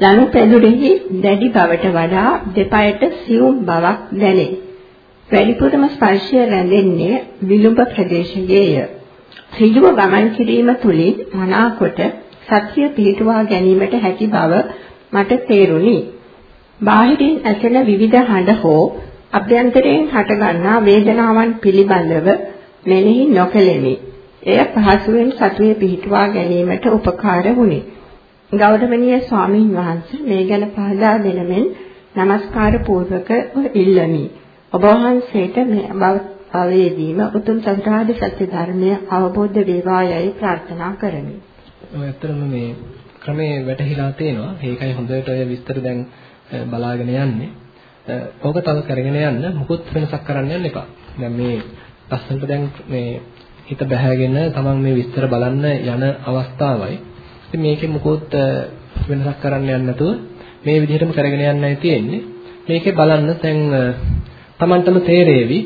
ලනු පෙදුරෙහි දැඩි බවට වඩා දෙපයට සියුම් බවක් දැනේ. වැඩිපුරම ස්පර්ශය රැඳෙන්නේ විලුඹ ප්‍රදේශයේය. ඍජුව ගමන් කිරීම තුලින් මනාකොට සත්‍ය පිළිටුවා ගැනීමට හැකි බව මට තේරුණි. බාහිරින් ඇසෙන විවිධ හඬ හෝ අභ්‍යන්තරයෙන් හටගන්නා වේදනාවන් පිළිබඳව මෙනෙහි නොකෙලෙමි. එය පහසුවෙන් සතුයේ පිහිටුවා ගැනීමට උපකාර වුණි. ගෞරවනීය ස්වාමීන් වහන්සේ මේ ගැන පහදා දෙනමෙන් নমස්කාර පූර්වකව ඉල්ලමි. ඔබ වහන්සේට මේ අවේදීම උතුම් සතරාදි සත්‍ය ධර්මය අවබෝධ වේවායයි ප්‍රාර්ථනා කරමි. ඔය ඇත්තටම මේ ක්‍රමේ වැටහිලා තියෙනවා. ඒකයි හොඳට ඔය විස්තර දැන් බලාගෙන යන්නේ. ඕක තව කරගෙන යන්න මුකුත් වෙනසක් කරන්න යන්න එපා. දැන් මේ ලස්සනට දැන් මේ හිත බැහැගෙන තමන් මේ විස්තර බලන්න යන අවස්ථාවයි. ඉතින් මේකේ මුකුත් වෙනසක් කරන්න යන්න නැතුව මේ විදිහටම කරගෙන යන්නයි තියෙන්නේ. මේකේ බලන්න දැන් තමන්ටම තේරෙවි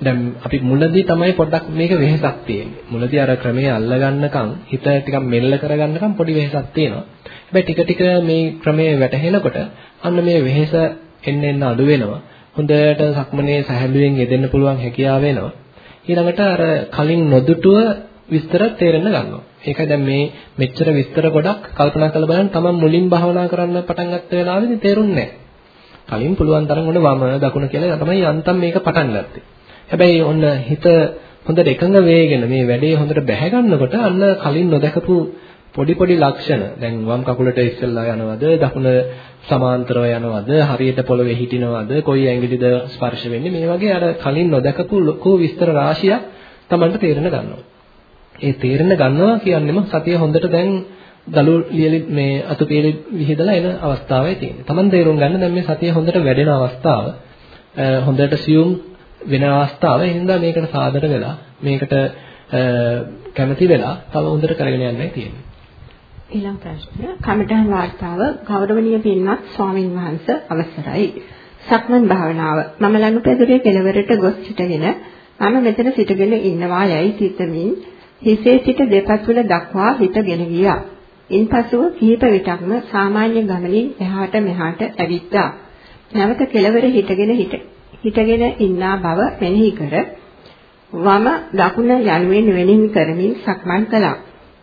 දැන් අපි මුලදී තමයි පොඩ්ඩක් මේක වෙහෙසක් තියෙන්නේ. මුලදී අර ක්‍රමයේ අල්ලගන්නකම් හිත ටිකක් මෙල්ල කරගන්නකම් පොඩි වෙහෙසක් තියෙනවා. හැබැයි ටික ටික මේ ක්‍රමයේ වැටහෙනකොට අන්න මේ වෙහෙස එන්න එන්න අඩු වෙනවා. හොඳට සක්මනේ සැහැල්ලුවෙන් යෙදෙන්න පුළුවන් හැකියාව වෙනවා. ඊළඟට අර කලින් නොදුටුව විස්තර තේරෙන්න ගන්නවා. ඒකයි දැන් මේ මෙච්චර විස්තර ගොඩක් කල්පනා කරලා බලන්න තමන් මුලින් භාවනා කරන්න පටන් ගත්ත වෙලාවෙදි තේරුන්නේ නැහැ. කලින් පුළුවන් තරම් ඔන්න වම දකුණ කියලා තමයි යන්තම් මේක පටන් ගත්තේ. හැබැයි ඔන්න හිත හොඳට එකඟ වේගෙන මේ වැඩේ හොඳට බැහැ ගන්නකොට අන්න කලින් නොදකපු පොඩි පොඩි ලක්ෂණ දැන් වම් කකුලට ඉස්සෙල්ලා යනවද දකුණ සමාන්තරව යනවද හරියට පොළවේ හිටිනවද කොයි ඇඟිලිද ස්පර්ශ වෙන්නේ මේ වගේ අර කලින් නොදකපු ලොකු විස්තර රාශියක් Tamanට තේරෙන ගන්නවා. ඒ තේරෙන ගන්නවා කියන්නේම සතිය හොඳට දැන් දලු ලියලි මේ අතුපියලි විහිදලා එන අවස්ථාවයි තියෙන්නේ. Taman තේරුම් ගන්න දැන් මේ සතිය හොඳට වැඩෙන අවස්ථාව. හොඳට සියුම් වෙන අවස්ථාව. ඒ හින්දා මේකට සාදර වෙලා මේකට කැමති වෙලා තව හොඳට කරගෙන යන්නයි තියෙන්නේ. ඊළඟ ප්‍රශ්නය කමඨාන් වාර්තාව ගෞරවනීය පින්වත් ස්වාමින් වහන්සේ අවසරයි. සක්මන් භාවනාව මම ලනුපැදුරේ කෙළවරට ගොස් සිටගෙන මම මෙතන සිටගෙන ඉන්නවා යයි සිතමින් හිසේ සිට දෙපතුල දක්වා හිටගෙන ගියා. ඉන්පසුව කිහිප විටක්ම සාමාන්‍ය ගමනින් එහාට මෙහාට ඇවිත්තා. නැවත කෙළවර හිටගෙන හිටගෙන ඉන්නා බව මෙනෙහි කර වම දකුණ යනුවෙන් වෙනින් කරමින් සක්මන් කළා.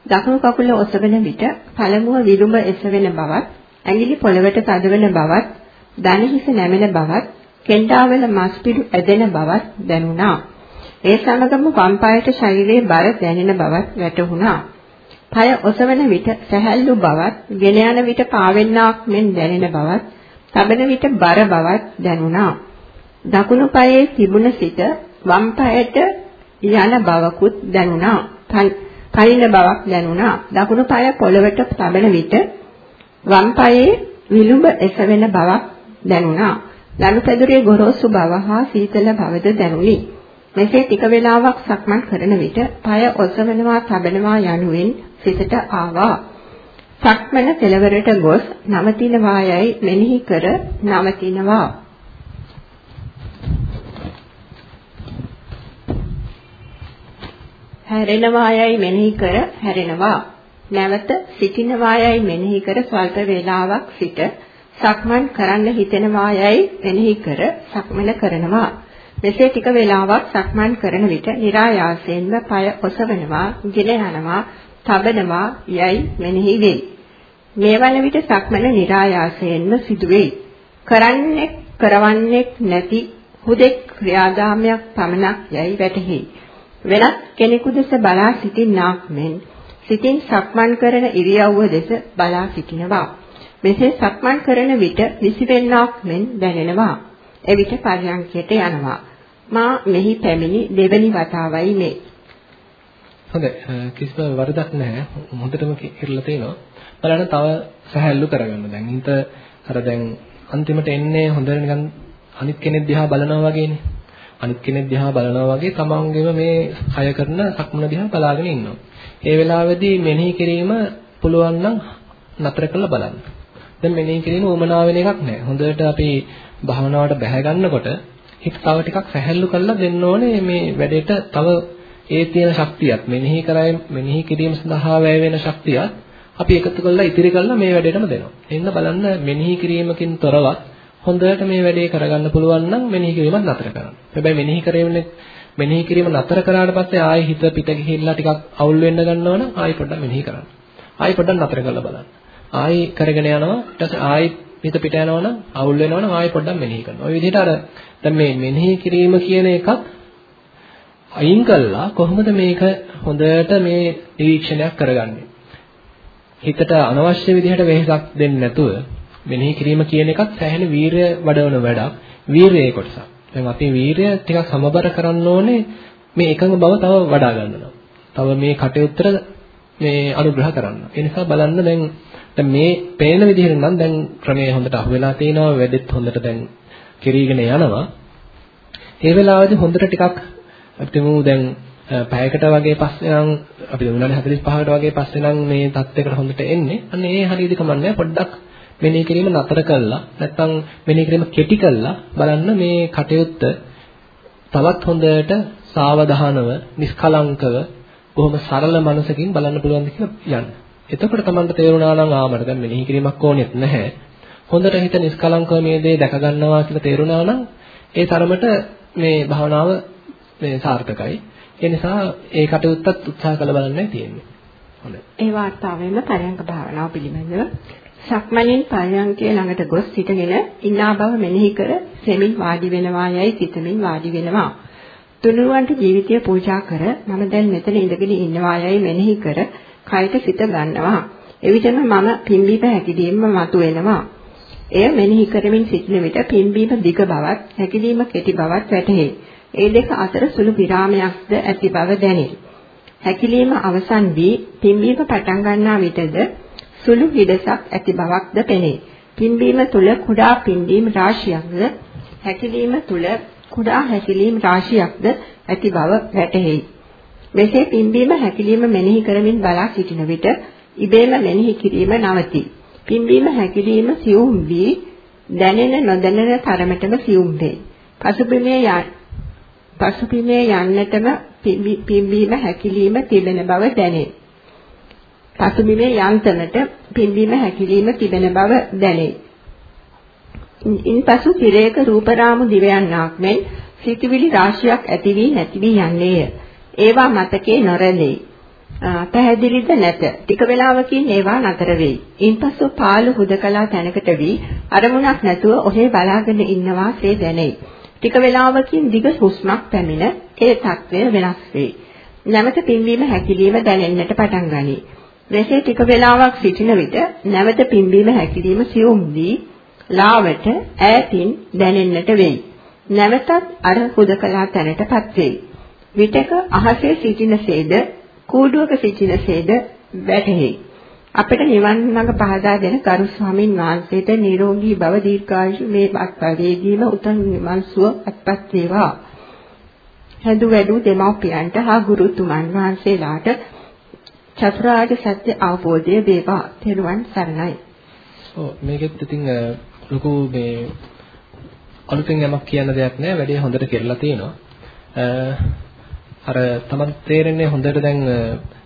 දකුණු කකුල ඔසවන විට පළමුව විරුඹ එසවෙන බවත්, ඇඟිලි පොළවට තදවන බවත්, දන හිස නැමෙන බවත්, කෙන්ඩාවල මස් පිඩු ඇදෙන බවත් දැනුණා. ඒ සමගම වම් පායට ශරීරයේ බර දැනෙන බවත් වැටහුණා. পায় ඔසවන විට සැහැල්ලු බවත්, ගෙන යන විට පාවෙන්නාක් මෙන් දැනෙන බවත්, තබන විට බර බවත් දැනුණා. දකුණු පායේ තිබුණ සිට වම් පායට යන බවකුත් දැනුණා. පනින බවක් දැනුණා. දකුණු පාය පොළවට තබන විට වම් පායේ විලුඹ එසවෙන බවක් දැනුණා. ලනුපැදුරේ ගොරෝසු බව හා සීතල බවද දැනුනි. මෙසේ ටික වේලාවක් සක්මන් කරන විට পায় ඔසවනවා තබනවා යනුවෙන් සිතට ආවා. සක්මන කෙළවරට ගොස් නවතිනවා යයි මෙනෙහි කර නවතිනවා. හැරෙනවා යයි මෙනෙහි කර හැරෙනවා. නැවත සිටිනවා යයි මෙනෙහි කර සල්ප වේලාවක් සිට සක්මන් කරන්න හිතෙනවා යයි මෙනෙහි කර සක්මන කරනවා. මෙසේ ටික වේලාවක් සක්මන් කරන විට નિરાයාසයෙන්ම পায় ඔසවනවා, ගෙන යනවා, තබනවා යයි මෙනෙහි වෙයි. මේ වන විට සක්මන નિરાයාසයෙන්ම සිදුවේ. කරන්නේ කරවන්නේ නැති හුදෙක් ක්‍රියාදාමයක් පමණක් යයි වැටහෙයි. වෙනත් කෙනෙකු දෙස බලා සිටින්නාක් මෙන් සිතින් සක්මන් කරන ඉරියව්ව දෙස බලා සිටිනවා. මෙසේ සක්මන් කරන විට විසිවෙන්නක් මෙන් දැනෙනවා. එවිට පර්යංකයට යනවා. මා මෙහි පැමිණි දෙවැනි වතාවයි මේ. හොඳයි කිසිම වරදක් නැහැ. හොඳටම ඉරලා තිනවා. බලන්න තව සහැල්ලු කරගන්න. දැන් හිත අර දැන් අන්තිමට එන්නේ හොඳට නිකන් අනිත් කෙනෙක් දිහා බලනවා වගේනේ. අනිත් කෙනෙක් දිහා බලනවා වගේ තමන්ගේම මේ කය කරන සක්මන දිහා බලාගෙන ඉන්නවා. ඒ වෙලාවේදී මෙනෙහි කිරීම පුළුවන් නම් නතර කරලා බලන්න. දැන් මෙනෙහි කිරීම උමනා වෙන එකක් නෑ. හොඳට අපි භාවනාවට බැහැ ගන්නකොට හිත තව ටිකක් සැහැල්ලු කරලා දෙන්න ඕනේ මේ වැඩේට තව ඒ තියෙන ශක්තියත් මෙනෙහි කරයි මෙනෙහි කිරීම සඳහා වැය වෙන ශක්තියත් අපි එකතු කරලා ඉතිරි කරලා මේ වැඩේටම දෙනවා. එහෙනම් බලන්න මෙනෙහි කිරීමකින් තොරවත් හොඳට මේ වැඩේ කරගන්න පුළුවන් නම් මෙනෙහි කිරීමත් නතර කරන්න. හැබැයි මෙනෙහි කිරීමනේ මෙනෙහි කිරීම නතර කරාට පස්සේ ආයෙ හිත පිට ගිහිල්ලා ටිකක් අවුල් වෙන්න ගන්නවා නම් ආයෙ පොඩ්ඩක් මෙනෙහි කරන්න. ආයෙ පොඩ්ඩක් නතර කරලා බලන්න. ආයෙ කරගෙන යනවා ඊට පස්සේ ආයෙ හිත පිට යනවා නම් අවුල් වෙනවා නම් ආයෙ පොඩ්ඩක් මෙනෙහි කරනවා. ඔය විදිහට අර දැන් මේ මෙනෙහි කිරීම කියන එකත් අයින් කළා කොහොමද මේක හොඳට මේ නිරීක්ෂණයක් කරගන්නේ? හිතට අනවශ්‍ය විදිහට වෙහෙසක් දෙන්නේ නැතුව මෙනෙහි කිරීම කියන එකත් සෑහෙන වීරය වඩවන වැඩක්. වීරයේ කොටසක්. දැන් අපි වීරය ටිකක් සමබර කරන්න ඕනේ මේ එකඟ බව තව වඩා ගන්නවා. තව මේ කටයුත්තට මේ අනුග්‍රහ කරන්න. ඒ නිසා බලන්න දැන් දැන් මේ පේන විදිහට නම් දැන් ක්‍රමයේ හොඳට අහු වෙලා තිනවා වැඩෙත් හොඳට දැන් කෙරීගෙන යනවා. ඒ වෙලාවේදී හොඳට ටිකක් අපිට දැන් පැයකට වගේ පස්සේ නම් අපි විනාඩි 45කට වගේ පස්සේ නම් මේ தත්යකට හොඳට එන්නේ. අන්න ඒ හරියදී කමන්නේ පොඩ්ඩක් මෙනෙහි කිරීම නතර කළා නැත්නම් මෙනෙහි කිරීම කෙටි කළා බලන්න මේ කටයුත්ත තවත් හොඳට සාවධානව නිස්කලංකව බොහොම සරල මනසකින් බලන්න පුළුවන්ද කියලා යන්න. එතකොට Tamanට තේරුණා නම් ආමර දැන් මෙනෙහි කිරීමක් ඕනෙත් නැහැ. හොඳට හිත නිස්කලංකව මේ දේ දැක ගන්නවා කියලා තේරුණා නම් ඒ තරමට මේ භාවනාව මේ සාර්ථකයි. ඒ නිසා ඒ කටයුත්තත් උත්සාහ කළ බලන්නයි තියෙන්නේ. හොඳයි. ඒ වාර්තාවෙම පරයන්ක භාවනාව පිළිබඳව සක්මණෙන් පරයන්කේ ළඟට ගොස් සිටගෙන ඉන්නා බව මෙනෙහි කර සෙමින් වාඩි වෙනවා යයි සිතමින් වාඩි වෙනවා. තුනුරුවන්ට ජීවිතය පූජා කර මම දැන් මෙතන ඉඳගෙන ඉන්නවා යයි මෙනෙහි කර කයට සිත ගන්නවා. එවිටම මම පිම්බීම හැකිදීම මතුවෙනවා. එය මෙනෙහි කරමින් සිටින විට පිම්බීම දිග බවත් හැකිදීම කෙටි බවත් වැටහේ. ඒ දෙක අතර සුළු විරාමයක්ද ඇති බව දැනේ. හැකිලීම අවසන් වී පිම්බීම පටන් ගන්නා විටද සුළු හිඩසක් ඇති බවක්ද පෙනේ. පිම්බීම තුල කුඩා පිම්බීම රාශියක්ද හැකිලීම තුල කුඩා හැකිලීම් රාශියක්ද ඇති බව වැටහෙයි. මෙසේ පිම්බීම හැකිලීම මෙනෙහි කරමින් බලා සිටින විට ඉබේම මෙනෙහි කිරීම නවතී. පිම්බීම හැකිලීම සියුම් වී දැනෙන නොදැනෙන තරමටම සියුම් වේ. පසුබිමේ පසුබිමේ යන්නටම පිම්බීම හැකිලිම තිබෙන බව දැනේ. පසුබිමේ යන්තමට පිම්බීම හැකිලිම තිබෙන බව දැනේ. ඉන්පසු තිරයක රූපරාමු දිවයන්නාක් මෙන් සිතුවිලි රාශියක් ඇති වී නැති වී යන්නේය. ඒවා මතකේ නොරැඳේ. පැහැදිලිද නැත. ටික වේලාවකින් ඒවා නතර වෙයි. ඉන්පසු පාළු හුදකලා තැනකට වී අරමුණක් නැතුව ඔහේ බලාගෙන ඉන්නවාසේ දැනේ. ටික වේලාවකින් දිග හුස්මක් පැමිණ ඒ తත්වය වෙනස් වේ. නැවත පිම්වීම හැකිලිම දැනෙන්නට පටන් ගනී. මෙසේ ටික වේලාවක් සිටින විට නැවත පිම්වීම හැකිලිම සියුම් වී ලාවට ඈතින් දැනෙන්නට වෙයි. නැවතත් අර හුදකලා තැනටපත් වෙයි. විටක අහසේ සිටිනසේද කූඩුවක සිටිනසේද වැටහෙයි. අපට නිවන් මඟ පහදා දෙන ගරු ස්වාමින් වහන්සේට නිරෝගී භව දීර්ඝායු මේ පරිවේදීම උතුම් නිවන් සුව අත්පත් වේවා. හැඳු වැඩු දෙමව්පියන්ට හා ගුරුතුමන් වහන්සේලාට චතුරාර්ය සත්‍ය අවබෝධය වේවා. තෙරුවන් සරණයි. ඔව් මේකෙත් ඉතින් ලොකු මේ අලුතෙන් යමක් කියන්න දෙයක් නැහැ. වැඩේ හොඳට කෙරලා තියෙනවා. අර තමන් තේරෙන්නේ හොඳට දැන්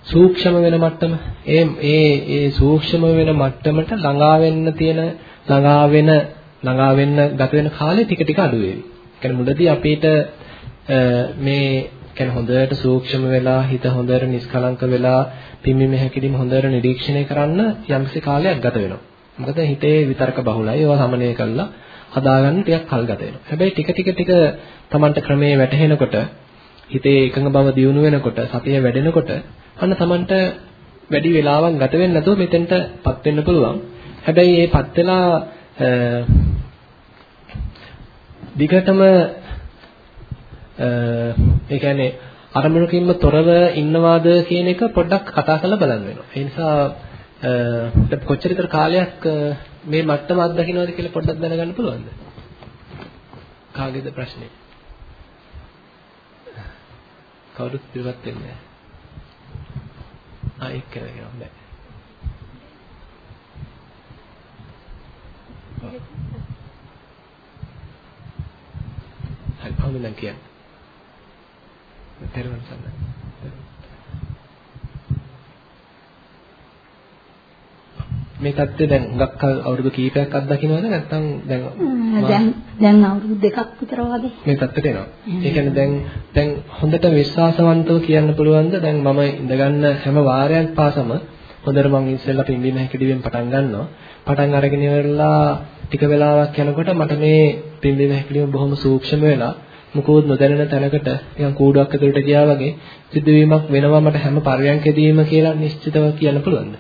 සූක්ෂම වෙන මට්ටම ඒ ඒ ඒ සූක්ෂම වෙන මට්ටමට ළඟා වෙන්න තියෙන ළඟා වෙන ළඟා වෙන්න ගත වෙන කාලය ටික ටික අඩු වෙවි. කියන්නේ මුලදී අපිට මේ කියන්නේ හොඳට සූක්ෂම වෙලා හිත හොඳට නිස්කලංක වෙලා පිම්බීම හැකිලිම හොඳට නිරීක්ෂණය කරන්න යම්කිසි කාලයක් ගත වෙනවා. මොකද හිතේ විතර්ක බහුලයි. ඒවා සමනය කළා හදාගන්න ටිකක් කල් ගත වෙනවා. හැබැයි ටික ටික ටික Tamanට ක්‍රමයේ වැටහෙනකොට හිතේ එකඟ බව දියුණු වෙනකොට සතිය වැඩෙනකොට අන්න Tamanට වැඩි වෙලාවක් ගත වෙන්නේ නැතුව මෙතෙන්ටපත් වෙන්න පුළුවන්. හැබැයි මේපත් වෙලා දිගටම ඒ කියන්නේ අරමුණකින්ම තොරව ඉන්නවාද කියන එක පොඩ්ඩක් කතා කරලා බලන්න වෙනවා. ඒ නිසා කොච්චර විතර කාලයක් මේ මට්ටම අත්දකින්නවද කියලා පොඩ්ඩක් දැනගන්න පුළුවන්ද? කාගේද ප්‍රශ්නේ? කවුරුත් පිළිවත් වෙන්නේ නැහැ. ආ එක් කරගෙන හොඳයි. හරි කොහොමද නම් කියන්නේ? තේරුම් ගන්න. මේ தත්ත්වය දැන් හුඟක් අවුරුදු කීපයක් අත්දකින්නවද නැත්නම් දැන් දැන් දැන් අවුරුදු දෙකක් විතර වගේ මේ தත්ත්වයට එනවා. ඒ කියන්නේ දැන් දැන් හොඳට විශ්වාසවන්තව කියන්න පුළුවන්ද දැන් මම ඉඳගන්න හැම වාරයක් පාසම හොඳට මම ඉස්සෙල්ලා පිම්බීම හැකිලිවෙන් පටන් ගන්නවා. පටන් අරගෙන ඉවරලා ටික වෙලාවක් යනකොට මට මේ පිම්බීම හැකිලිම බොහොම සූක්ෂම වෙලා මොකෝත් නොදැනෙන තැනකට නිකන් කූඩුවක් ඇතුළට ගියා වගේ සිදුවීමක් වෙනවා මට හැම පරයන්කදීම කියලා නිශ්චිතව කියන්න පුළුවන්ද?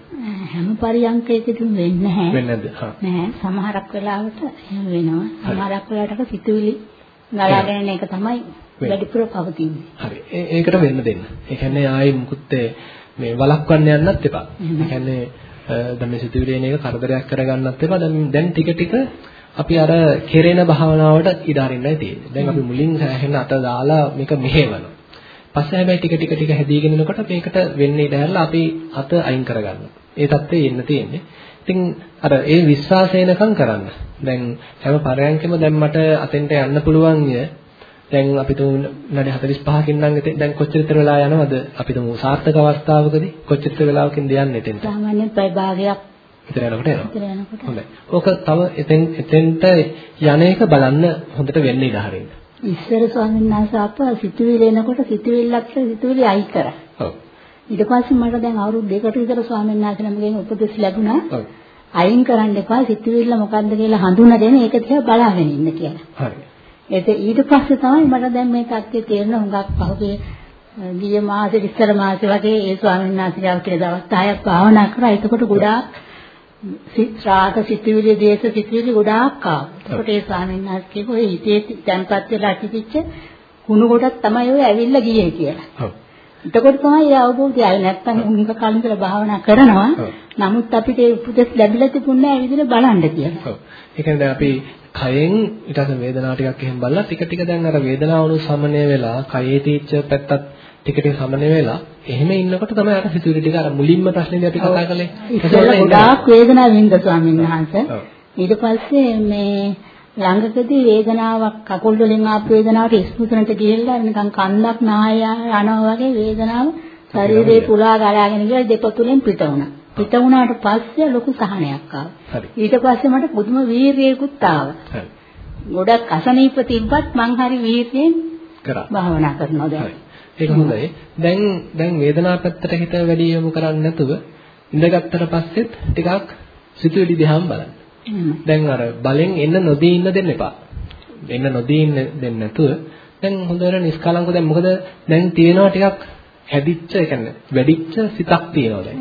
හැම පරියන්කයකදීම වෙන්නේ නැහැ. වෙන්නේ නැද්ද? නැහැ. සමහරක් වෙලාවට එහෙම වෙනවා. සමහරක් වෙලාවට සිතුවිලි ගලාගෙන යන එක තමයි වැඩිපුර පවතින්නේ. හරි. ඒකට වෙන්න දෙන්න. ඒ කියන්නේ ආයේ මුකුත් මේ වළක්වන්න යන්නත් එපා. ඒ කියන්නේ දැන් මේ සිතුවිලි එන එක කරදරයක් කරගන්නත් එපා. දැන් දැන් ටික ටික අපි අර කෙරෙන භාවනාවට ඉඩ අරින්නයි තියෙන්නේ. දැන් අපි මුලින් සෑහෙන අත දාලා මේක මෙහෙවනවා. පස්සේ හැබැයි ටික ටික ටික හැදීගෙන යනකොට මේකට වෙන්නේ ඉඩ හැරලා අපි අත අයින් කරගන්නවා. ඒ தත්ත්වේ එන්න තියෙන්නේ. ඉතින් අර ඒ විශ්වාසයනකම් කරන්න. දැන් හැම පරයන්කෙම දැන් මට අතෙන්ට යන්න පුළුවන් දැන් අපි තුමු නඩේ 45කින් නම් දැන් කොච්චර විතර වෙලා යනවද? අපි තුමු සාර්ථක අවස්ථාවකදී කොච්චර විතර වෙලාවකින්ද යන්නේ එතෙන්ට? සාමාන්‍යයෙන් පැය භාගයක් විතර යනකොට යනකොට. හොඳයි. ඕක තව එතෙන් එතෙන්ට යන එක බලන්න හොඳට වෙන්න ඉඩ හරින්න. ඉස්සර ස්වාමීන් වහන්සේ අප සිතුවිලි එනකොට සිතුවිල්ලක් සිතුවිලි අයි කරා. ඔව්. ඊට පස්සේ මට දැන් අවුරුදු දෙකකට විතර ස්වාමීන් වහන්සේ නමගෙන් උපදෙස් ලැබුණා. ඔව්. අයින් කරන්න එපා සිතුවිල්ල මොකද්ද කියලා හඳුනාගෙන ඒක දිහා බලාගෙන ඉන්න කියලා. හරි. ඒක ඊට පස්සේ තමයි මට දැන් මේ தත්ත්වය තේරෙන හුඟක් පහුගිය ගිය මාසෙ ඉස්සර මාසෙ වගේ ඒ ස්වාමීන් වහන්සේලා කියලා දවස් 10ක් භාවනා කරා. එතකොට ගොඩාක් ශ්‍රාත සිතුවිලි දේශ සිතුවිලි ගොඩාක් ආවා. එතකොට ඒ ස්වාමීන් වහන්සේ කිව්වා ඒ හිතේ තැන්පත් වෙලා තිබිච්ච කුණු කොටක් තමයි ඔය ඇවිල්ලා ගියේ කියලා. ඔව්. එතකොට තමයි ඒ අවබෝධය ආවේ නැත්තම් උන්ක කලින් ඉඳලා භාවනා කරනවා. නමුත් අපිට ඒ උපදෙස් ලැබිලා තිබුණේ නැහැ විදිහට බලන්න කියලා. ඔව්. ඒ කියන්නේ දැන් අපි කයෙන් ඊට පස්සේ වේදනාව ටිකක් එහෙම බලලා ටික ටික දැන් අර වේදනාව උණු සමනය වෙලා කයේ තීච්ච පැත්තත් ටික ටික සමනය වෙලා එහෙම ඉන්නකොට තමයි අර සිතුවිලි ටික අර මුලින්ම ප්‍රශ්නේදී අපි කතා කළේ. ඉතින් ගොඩාක් වේදනාවෙන් ඉඳ ස්වාමීන් වහන්සේ. ඊට පස්සේ මේ ළඟකදී වේදනාවක් කකුල් වලින් ආපු වේදනාවට ඉස්මුතුනට ගිහිල්ලා නිකන් කන්දක් නාය යනවා වගේ වේදනාව ශරීරේ පුලා ගලාගෙන ගිහලා දෙපතුලෙන් පිට වුණා. පිට වුණාට පස්සේ ලොකු සහනයක් ආවා. ඊට පස්සේ මට පුදුම වීරියකුත් ආවා. ගොඩක් අසනීප තිබ්බත් මං හරි වීරියෙන් කරා. භාවනා කරනවා දැන්. ඒක හොඳයි. දැන් දැන් වේදනාව පැත්තට හිත වැඩි යොමු කරන්නේ නැතුව ඉඳගත්තට පස්සෙත් ටිකක් සිතුවිලි දිහාම බලන්න. දැන් අර බලෙන් එන්න නොදී ඉන්න දෙන්න එපා. එන්න නොදී ඉන්න දෙන්න නැතුව දැන් හොඳට නිස්කලංක දැන් මොකද දැන් තියෙනවා ටිකක් හැදිච්ච ඒ කියන්නේ වැඩිච්ච සිතක් තියෙනවා දැන්.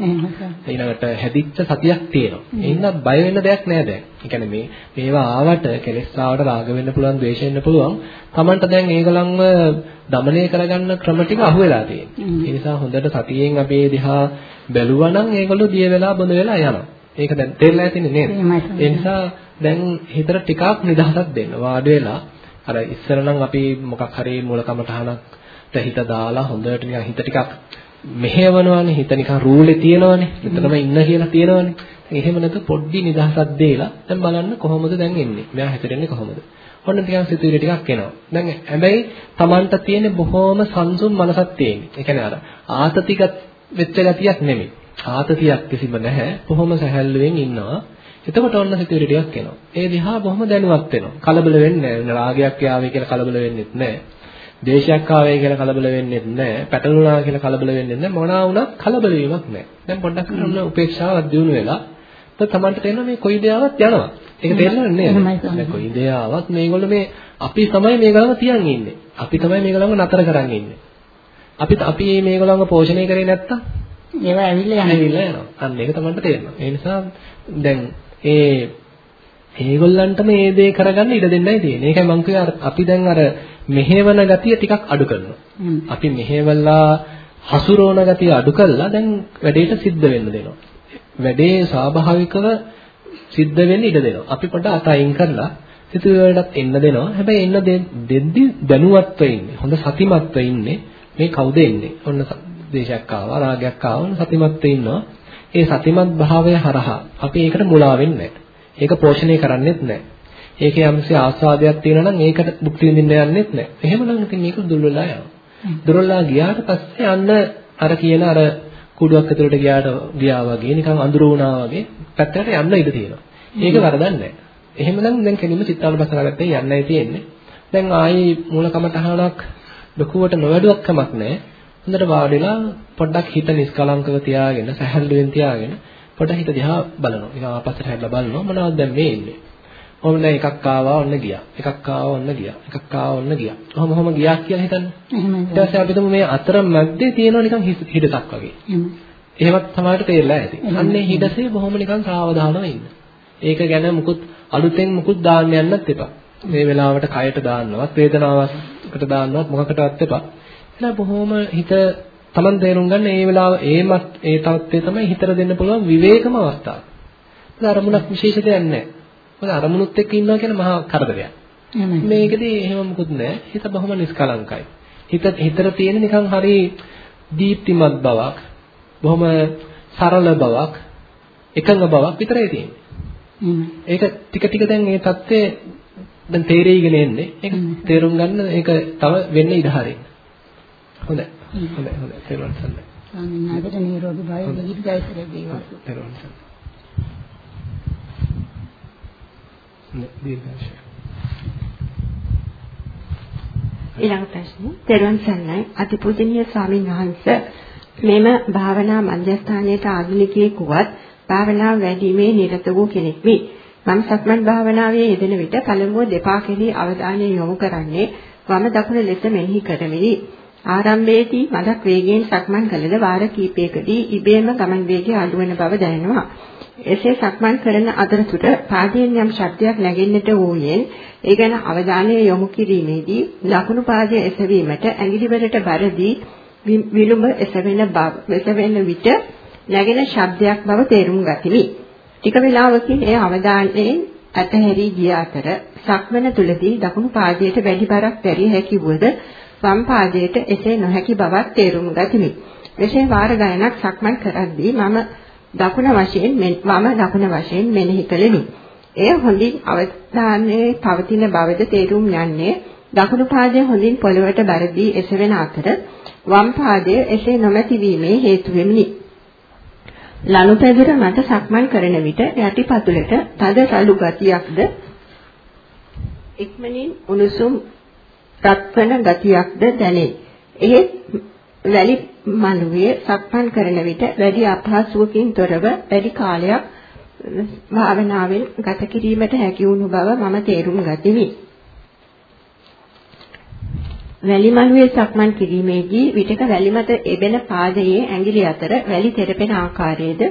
ඊළඟට හැදිච්ච සතියක් තියෙනවා. එහෙනම් බය වෙන්න දෙයක් නෑ දැන්. ඒ කියන්නේ මේ මේවා ආවට කෙලස් ආවට රාග වෙන්න පුළුවන්, ද්වේෂ වෙන්න පුළුවන්. Tamanට දැන් ඒගොල්ලන්ව দমনය කරගන්න ක්‍රම ටික අහුවෙලා තියෙනවා. ඒ නිසා හොඳට සතියෙන් අපේ දිහා බැලුවා නම් ඒගොල්ලෝ දිය වෙලා බොඳ වෙලා යනවා. ඒක දැන් තේරලා ඇතිනේ නේද? ඒ නිසා දැන් හිතට ටිකක් නිදහසක් දෙන්න. වාඩි වෙලා අර ඉස්සර නම් අපි මොකක් හරි මූලකමටහනක් හිත දාලා හොඳට නිකන් හිත ටිකක් මෙහෙවනවානේ හිත නිකන් රූලේ තියනවානේ මෙතනම ඉන්න කියලා තියනවානේ එහෙම නැතු පොඩ්ඩි නිදහසක් දීලා දැන් බලන්න කොහොමද දැන් එන්නේ. මෙයා හැතරෙන්නේ කොහොමද? ඔන්න ටිකක් සිතුවිලි ටිකක් එනවා. දැන් හැබැයි Tamanට තියෙන බොහොම සංසුම් මනසක් තියෙන්නේ. ඒ කියන්නේ අර ආතතික වෙච්ච ගතියක් නෙමෙයි. ආතතියක් කිසිම නැහැ. බොහොම සැහැල්ලුවෙන් ඉන්නවා. එතකොට ඔන්න සිතුවිලි ටිකක් එනවා. ඒ දිහා බොහොම දැනුවත් වෙනවා. කලබල වෙන්නේ නැහැ. රාගයක් යාවේ කියලා කලබල වෙන්නෙත් නැහැ. දේශයක් ආවේ කියලා කලබල වෙන්නෙත් නැහැ. පැටලුණා කියලා කලබල වෙන්නෙත් නැහැ. මොනවා වුණත් කලබල වීමක් නැහැ. දැන් පොඩ්ඩක් ඔන්න උපේක්ෂාවක් දිනු වෙලා තමන්ට තේරෙනවා මේ කොයි දෙයාවක් යනවා. ඒක තේරෙන්නේ නැහැ. දැන් කොයි දෙයාවක් මේගොල්ලෝ මේ අපි තමයි මේගොල්ලෝ තියන් ඉන්නේ. අපි තමයි මේගොල්ලෝ නතර කරන් ඉන්නේ. අපි අපි මේගොල්ලෝ පෝෂණය කරේ නැත්තම් ඒවා ඇවිල්ලා යනවා. ඇවිල්ලා යනවා. අන්න ඒක තමන්ට තේරෙනවා. ඒ නිසා දැන් ඒ ඒගොල්ලන්ට මේ දේ කරගන්න ඉඩ දෙන්නයි තියෙන්නේ. ඒකයි මම කිව්වේ අපි දැන් අර මෙහෙවන ගතිය ටිකක් අඩු කරනවා. අපි මෙහෙवला හසුරවන ගතිය අඩු කළා දැන් වැඩේට සිද්ධ වෙන්න දෙනවා. වැඩේ ස්වාභාවිකව සිද්ධ වෙන්න ඉඩ දෙනවා. අපි පොඩ්ඩක් අතයින් කරලා සිතුවලටත් එන්න දෙනවා. හැබැයි එන්න දෙද්දි දැනුවත්ව ඉන්නේ. හොඳ සතිමත්ව ඉන්නේ. මේ කවුද එන්නේ? ඔන්න දේශයක් ආවා, රාගයක් ආවා, සතිමත්ව ඉන්නවා. ඒ සතිමත් භාවය හරහා අපි ඒකට මුලා වෙන්නේ ඒක පෝෂණය කරන්නේත් නැහැ. ඒකේ යම්සි ආස්වාදයක් තියෙනවා නම් ඒකට භුක්ති විඳින්න යන්නෙත් නැහැ. එහෙමනම් ඉතින් මේක දුර්වල යනවා. දුර්වල ගියාට පස්සේ අන්න අර කියන අර කුඩුවක් ඇතුළට ගියාට ගියා වගේ නිකන් අඳුර වුණා වගේ පැත්තකට යන්න ඉඩ තියෙනවා. ඒක වරදක් නැහැ. එහෙමනම් දැන් කෙලින්ම චිත්තානුපස්සනාවට යන්නයි තියෙන්නේ. දැන් ආයේ මූලකම තහනක් ලකුවට නොවැඩුවක් කමක් නැහැ. හොඳට වාඩිලා පොඩ්ඩක් හිත නිස්කලංකව තියාගෙන සැහැල්ලුවෙන් තියාගෙන පොඩ්ඩක් හිත දිහා බලනවා. නිකන් ආපස්සට හැරිලා බලනවා මොනවද දැන් මේ ඉන්නේ. ඔන්න එකක් ආවා ඔන්න ගියා. එකක් ආවා ඔන්න ගියා. එකක් ආවා ඔන්න ගියා. ඔහොම ඔහොම ගියා කියලා හිතන්න. එහෙමයි. ඊට පස්සේ අපි තුමු මේ අතර මැද්දේ තියෙනවා නිකන් හිඩසක් වගේ. එහෙමයි. එහෙමත් තමයි තේරලා ඇති. අන්නේ හිඩසේ බොහොම නිකන් සාවධානව ඉන්න. ඒක ගැන මුකුත් අලුතෙන් මුකුත් දාන්න යන්නත් එපා. මේ වෙලාවට කයට දාන්නවත් වේදනාවකට දාන්නවත් මොකකටවත් එපා. එහෙනම් බොහොම හිත Taman තේරුම් ගන්න මේ වෙලාව ඒමත් ඒ තත්ත්වය තමයි හිතට දෙන්න පුළුවන් විවේකම අවස්ථාව. ඒක අරමුණක් විශේෂ දෙයක් නැහැ. මොකද අරමුණුත් එක්ක ඉන්නවා කියන මහා කරදරයක්. මේකදී එහෙම මොකුත් නැහැ. හිත බොහොම නිස්කලංකයි. හිත හිතට තියෙන නිකන් හරි දීප්තිමත් බවක්, බොහොම සරල බවක්, එකඟ බවක් විතරයි තියෙන්නේ. ඒක ටික ටික දැන් මේ தත්ත්වය දැන් තේරෙයිගෙන එන්නේ. ඒක තේරුම් ගන්න ඒක තව වෙන්න ඉඩ හරින්න. හොඳයි. හොඳයි හොඳයි. තේරුම් ගන්න. ස්වාමීන් වහන්සේට නිරෝගී භාවය දීර්ඝායුෂ ලැබේවා. තේරුම් ගන්න. දීර්ඝායුෂ. ඊළඟ ප්‍රශ්නේ තෙරුවන් සරණයි අතිපූජනීය ස්වාමීන් වහන්සේ මෙම භාවනා මධ්‍යස්ථානයේ ආධුනිකයෙක් වුවත් භාවනාව වැඩිීමේ නිරත වූ කෙනෙක්මි. මම සක්මන් භාවනාවේ යෙදෙන විට පළමුව දෙපා කෙරෙහි අවධානය යොමු කරන්නේ වම දකුණ ලෙස මෙනෙහි කරමිනි. ආරම්භයේදී මදක් වේගයෙන් සක්මන් කළද වාර කිහිපයකදී ඉබේම ගමන් වේගය අඩු වෙන බව දැනෙනවා. එසේ සක්මන් කරන අතරතුර පාදයෙන් යම් ශබ්දයක් නැගෙන්නට වූයෙන් ඒ ගැන අවධානය යොමු කිරීමේදී ලකුණු පාදයේ එසවීමට ඇඟිලි වලට බරදී විලුඹ එසවෙන බව එසවෙන විට නැගෙන ශබ්දයක් බව තේරුම් ගතිමි. ටික වේලාවකින් ඒ අවධානයෙන් අතහැරී ගිය අතර සක්මන තුලදී දකුණු පාදයට වැඩි බරක් දැරිය හැකි වුවද වම් පාදයට එසේ නොහැකි බවක් තේරුම් ගතිමි. මෙසේ වාර ගණනක් සක්මන් කරද්දී මම දකුණ වශයෙන් වම දකුණ වශයෙන් මෙනෙහි කළෙමි. එය හොඳින් අවධානයේ පවතින බවද තේරුම් යන්නේ දකුණු පාදය හොඳින් පොළවට බර දී එසවෙන අතර වම් පාදය එසේ නොමැති වීමේ හේතු වෙමිනි. ලනුපැදුර මත සක්මන් කරන විට යටිපතුලට තද රළු ගතියක්ද ඉක්මනින් උණුසුම් රත්වන ගතියක්ද දැනේ. එහෙත් වැලි මළුවේ සක්මන් කරන විට වැඩි අපහසුවකින් තොරව වැඩි කාලයක් භාවනාවෙන් ගත කිරීමට හැකි වුණු බව මම තේරුම් ගතිමි. වැලි මළුවේ සක්මන් කිරීමේදී විටක වැලි මත එබෙන පාදයේ ඇඟිලි අතර වැලි තෙරපෙන ආකාරයේද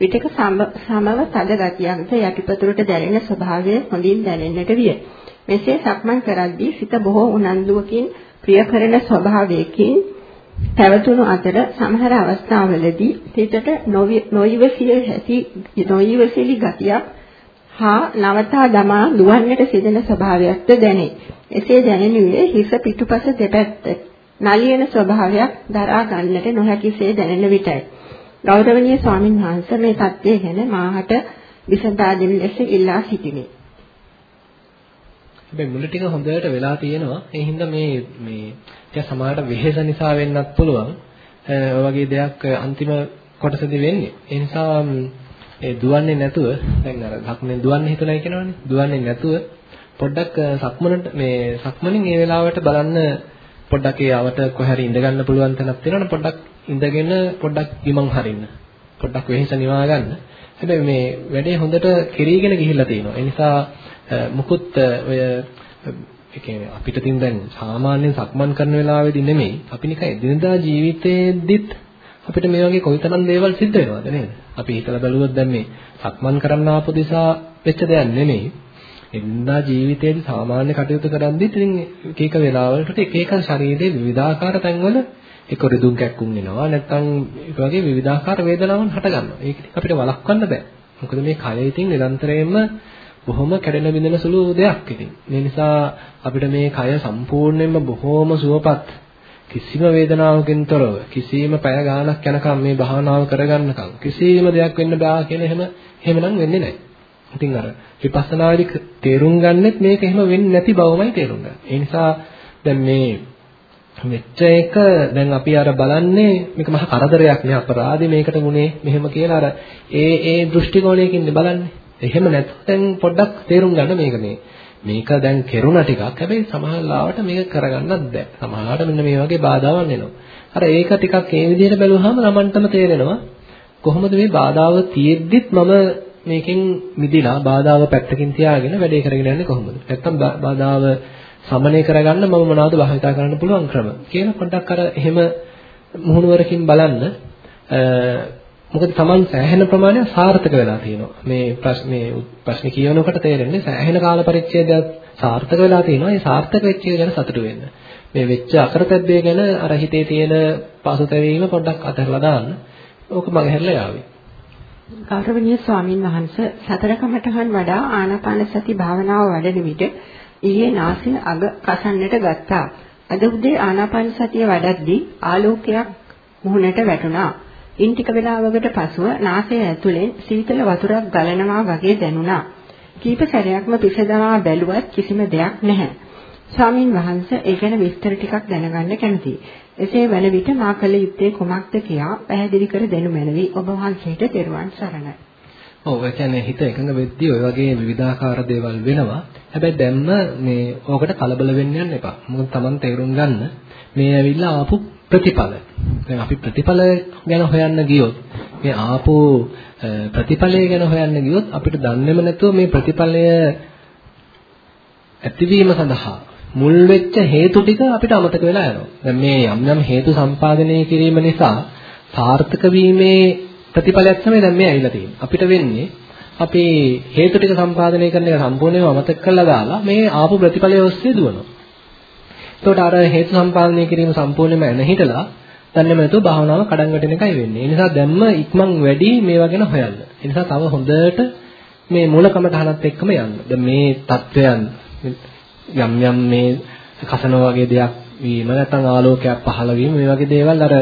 විටක සමව තද ගතියක්ද යටිපතුලට දැනෙන ස්වභාවය හොඳින් දැනෙන්නට විය. මෙසේ සක්මන් කරද්දී සිත බොහෝ උනන්දුවකින් ප්‍රිය කරන ස්වභාවයකින් පැවතුණු අතර සමහර අවස්ථාවලදී සිතට නොයිවසිය හැකි නොයිවසිලි ගතියක් හා නවතා දමා දුවන්නට සිදෙන ස්වභාවයක්ද දැනේ. එසේ දැනෙනුයේ හිස පිටුපස දෙපැත්ත නලියන ස්වභාවයක් දරා ගන්නට නොහැකිසේ දැනෙන විටයි. ගෞරවනීය ස්වාමින් වහන්සේ මේ தත්ත්වය ගැන මාහට විසඳා දෙන ලෙස ඉල්ලා සිටිනේ. හැබැයි මුල ටික හොඳට වෙලා තියෙනවා. ඒ හින්දා මේ මේ දැන් සමහරට වෙහෙස නිසා වෙන්නත් පුළුවන්. ඔය වගේ දෙයක් අන්තිම කොටසදී වෙන්නේ. ඒ නිසා ඒ දුවන්නේ නැතුව දැන් අර සක්මනේ දුවන්න හිතලා කියනවනේ. දුවන්නේ නැතුව පොඩ්ඩක් සක්මනට මේ සක්මනින් ඒ වෙලාවට බලන්න පොඩ්ඩක් ඒ ආවට කොහරි ඉඳ ගන්න පුළුවන් තැනක් තියෙනවනේ පොඩ්ඩක් ඉඳගෙන පොඩ්ඩක් ගිමන් හරින්න. පොඩ්ඩක් වෙහෙස නිවා ගන්න. හැබැයි මේ වැඩේ හොඳට කෙරීගෙන ගිහිල්ලා තියෙනවා. ඒ නිසා මුකුත් ඔය ඒ කියන්නේ අපිට තින් දැන් සාමාන්‍යයෙන් සක්මන් කරන වෙලාවෙදී නෙමෙයි අපි නිකන් එදිනදා ජීවිතේදිත් අපිට මේ වගේ කොයිතරම් දේවල් සිද්ධ වෙනවද නේද? අපි හිතලා බලුවොත් දැන් මේ සක්මන් කරන්න ආපු දිසා වෙච්ච දෙයක් නෙමෙයි. එදිනදා ජීවිතයේදී සාමාන්‍ය කටයුතු කරද්දී ඉතින් එක එක වෙලාවලට එක එක ශරීරයේ විවිධාකාර තැන්වල ඒක රිදුම් කැක්කුම් වෙනවා නැත්නම් ඒ වගේ විවිධාකාර වේදනාවන් හට ගන්නවා. ඒක අපිට වළක්වන්න බෑ. මොකද මේ කය ඉතින් නිරන්තරයෙන්ම බොහොම කැඩෙන බිඳෙන සුළු දෙයක් ඉතින්. මේ නිසා අපිට මේ කය සම්පූර්ණයෙන්ම බොහොම සුවපත් කිසිම වේදනාවකින් තොරව කිසිම පැය ගාණක් යනකම් මේ භාවනාව කරගන්නකම් කිසිම දෙයක් වෙන්න බෑ කියන එහෙම එහෙමනම් වෙන්නේ නැහැ. ඉතින් අර විපස්සනාදී තේරුම් ගන්නෙත් මේක එහෙම වෙන්නේ නැති බවමයි තේරුම් ගන්න. ඒ නිසා දැන් මේ මෙච්ච එක දැන් අපි අර බලන්නේ මේක මහා කරදරයක් නේ අපරාධි මේකට වුණේ මෙහෙම කියලා අර ඒ ඒ දෘෂ්ටි කෝණයකින් බලන්නේ. එහෙම නැත්නම් පොඩ්ඩක් තේරුම් ගන්න මේක මේ මේක දැන් කෙරුණා ටිකක්. හැබැයි සමහර ලාවට මේක කරගන්නත් බැහැ. සමහරට මෙන්න මේ වගේ බාධාවන් එනවා. අර ඒක ටිකක් ඒ විදිහට බැලුවාම Tamanටම තේරෙනවා කොහොමද මේ බාධාව තියෙද්දිත් මම මේකෙන් මිදිලා බාධාව පැත්තකින් තියාගෙන වැඩේ කරගෙන යන්නේ කොහොමද? නැත්තම් බාධාව සමනය කරගන්න මම මොනවද භාවිතා කරන්න පුළුවන් ක්‍රම කියලා පොඩ්ඩක් අර එහෙම මුහුණුවරකින් බලන්න මොකද Taman සෑහෙන ප්‍රමාණයක් සාර්ථක වෙලා තියෙනවා. මේ ප්‍රශ්නේ ප්‍රශ්නේ කියනකොට තේරෙන්නේ සෑහෙන කාල පරිච්ඡේදයක් සාර්ථක වෙලා තියෙනවා. ඒ සාර්ථක වෙච්ච එක ගැන සතුටු වෙන්න. මේ වෙච්ච අකරතැබ්බේ ගැන අර හිතේ තියෙන පසුතැවීම පොඩ්ඩක් අතහැරලා දාන්න. ඕක මගහැරලා යාවි. ගෞරවනීය ස්වාමින් වහන්සේ සතර කමඨහන් වඩා ආනාපාන සති භාවනාව වඩන විට ඊයේ නාසය අග කසන්නට ගත්තා. අද උදේ ආනාපාන සතිය වඩද්දී ආලෝකයක් මුහුණට වැටුණා. ඉන් ටික වේලාවකට පසුව නාසය ඇතුලෙන් සීතල වතුරක් ගලනවා වගේ දැනුණා. කීප සැරයක්ම පිසදමා බැලුවත් කිසිම දෙයක් නැහැ. ස්වාමින් වහන්සේ ඒ ගැන විස්තර ටිකක් දැනගන්න කැමතියි. එසේ වන විට මා කළ යුත්තේ කුමක්ද කියා පැහැදිලි කර දෙනු මැනවි ඔබ වහන්සේට දරුවන් සරණයි. ඔව් ඒ කියන්නේ හිත එකඟ වෙද්දී ඔය වගේ විවිධාකාර දේවල් වෙනවා. හැබැයි දැම්ම මේ ඕකට කලබල වෙන්න යන්න එපා. මොකද Taman තේරුම් ගන්න මේ ඇවිල්ලා ආපු ප්‍රතිඵල. දැන් අපි ප්‍රතිඵල ගැන හොයන්න ගියොත් මේ ආපු ප්‍රතිඵලය ගැන හොයන්න ගියොත් අපිට දන්නේම නැතුව මේ ප්‍රතිඵලය ඇතිවීම සඳහා මුල් වෙච්ච හේතු ටික අපිට අමතක වෙලා යනවා. දැන් මේ යම් යම් හේතු සම්පාදනය කිරීම නිසා සාර්ථක වීමේ ප්‍රතිඵලයක් තමයි දැන් මේ ඇවිල්ලා තියෙන්නේ. අපිට වෙන්නේ අපි හේතු ටික සම්පාදනය කරන එක සම්පූර්ණයෙන්ම අමතක කරලා දාලා මේ ආපු ප්‍රතිඵලය ඔස්සේ දුවනවා. එතකොට අර හේතු සම්පාදනය කිරීම සම්පූර්ණයෙන්ම නැහිටලා දන්නේම නැතුව භාවනාව කඩන් වැටෙන එකයි වෙන්නේ. ඒ නිසා දැම්ම ඉක්මන් වැඩි මේවා ගැන හොයන්න. ඒ නිසා තව හොඳට මේ මූලකම තහනත් එක්කම යන්න. දැන් මේ தත්වයන් යම් යම් මේ කසනෝ වගේ දෙයක් වීම නැත්නම් ආලෝකයක් පහළ වීම මේ වගේ දේවල් අර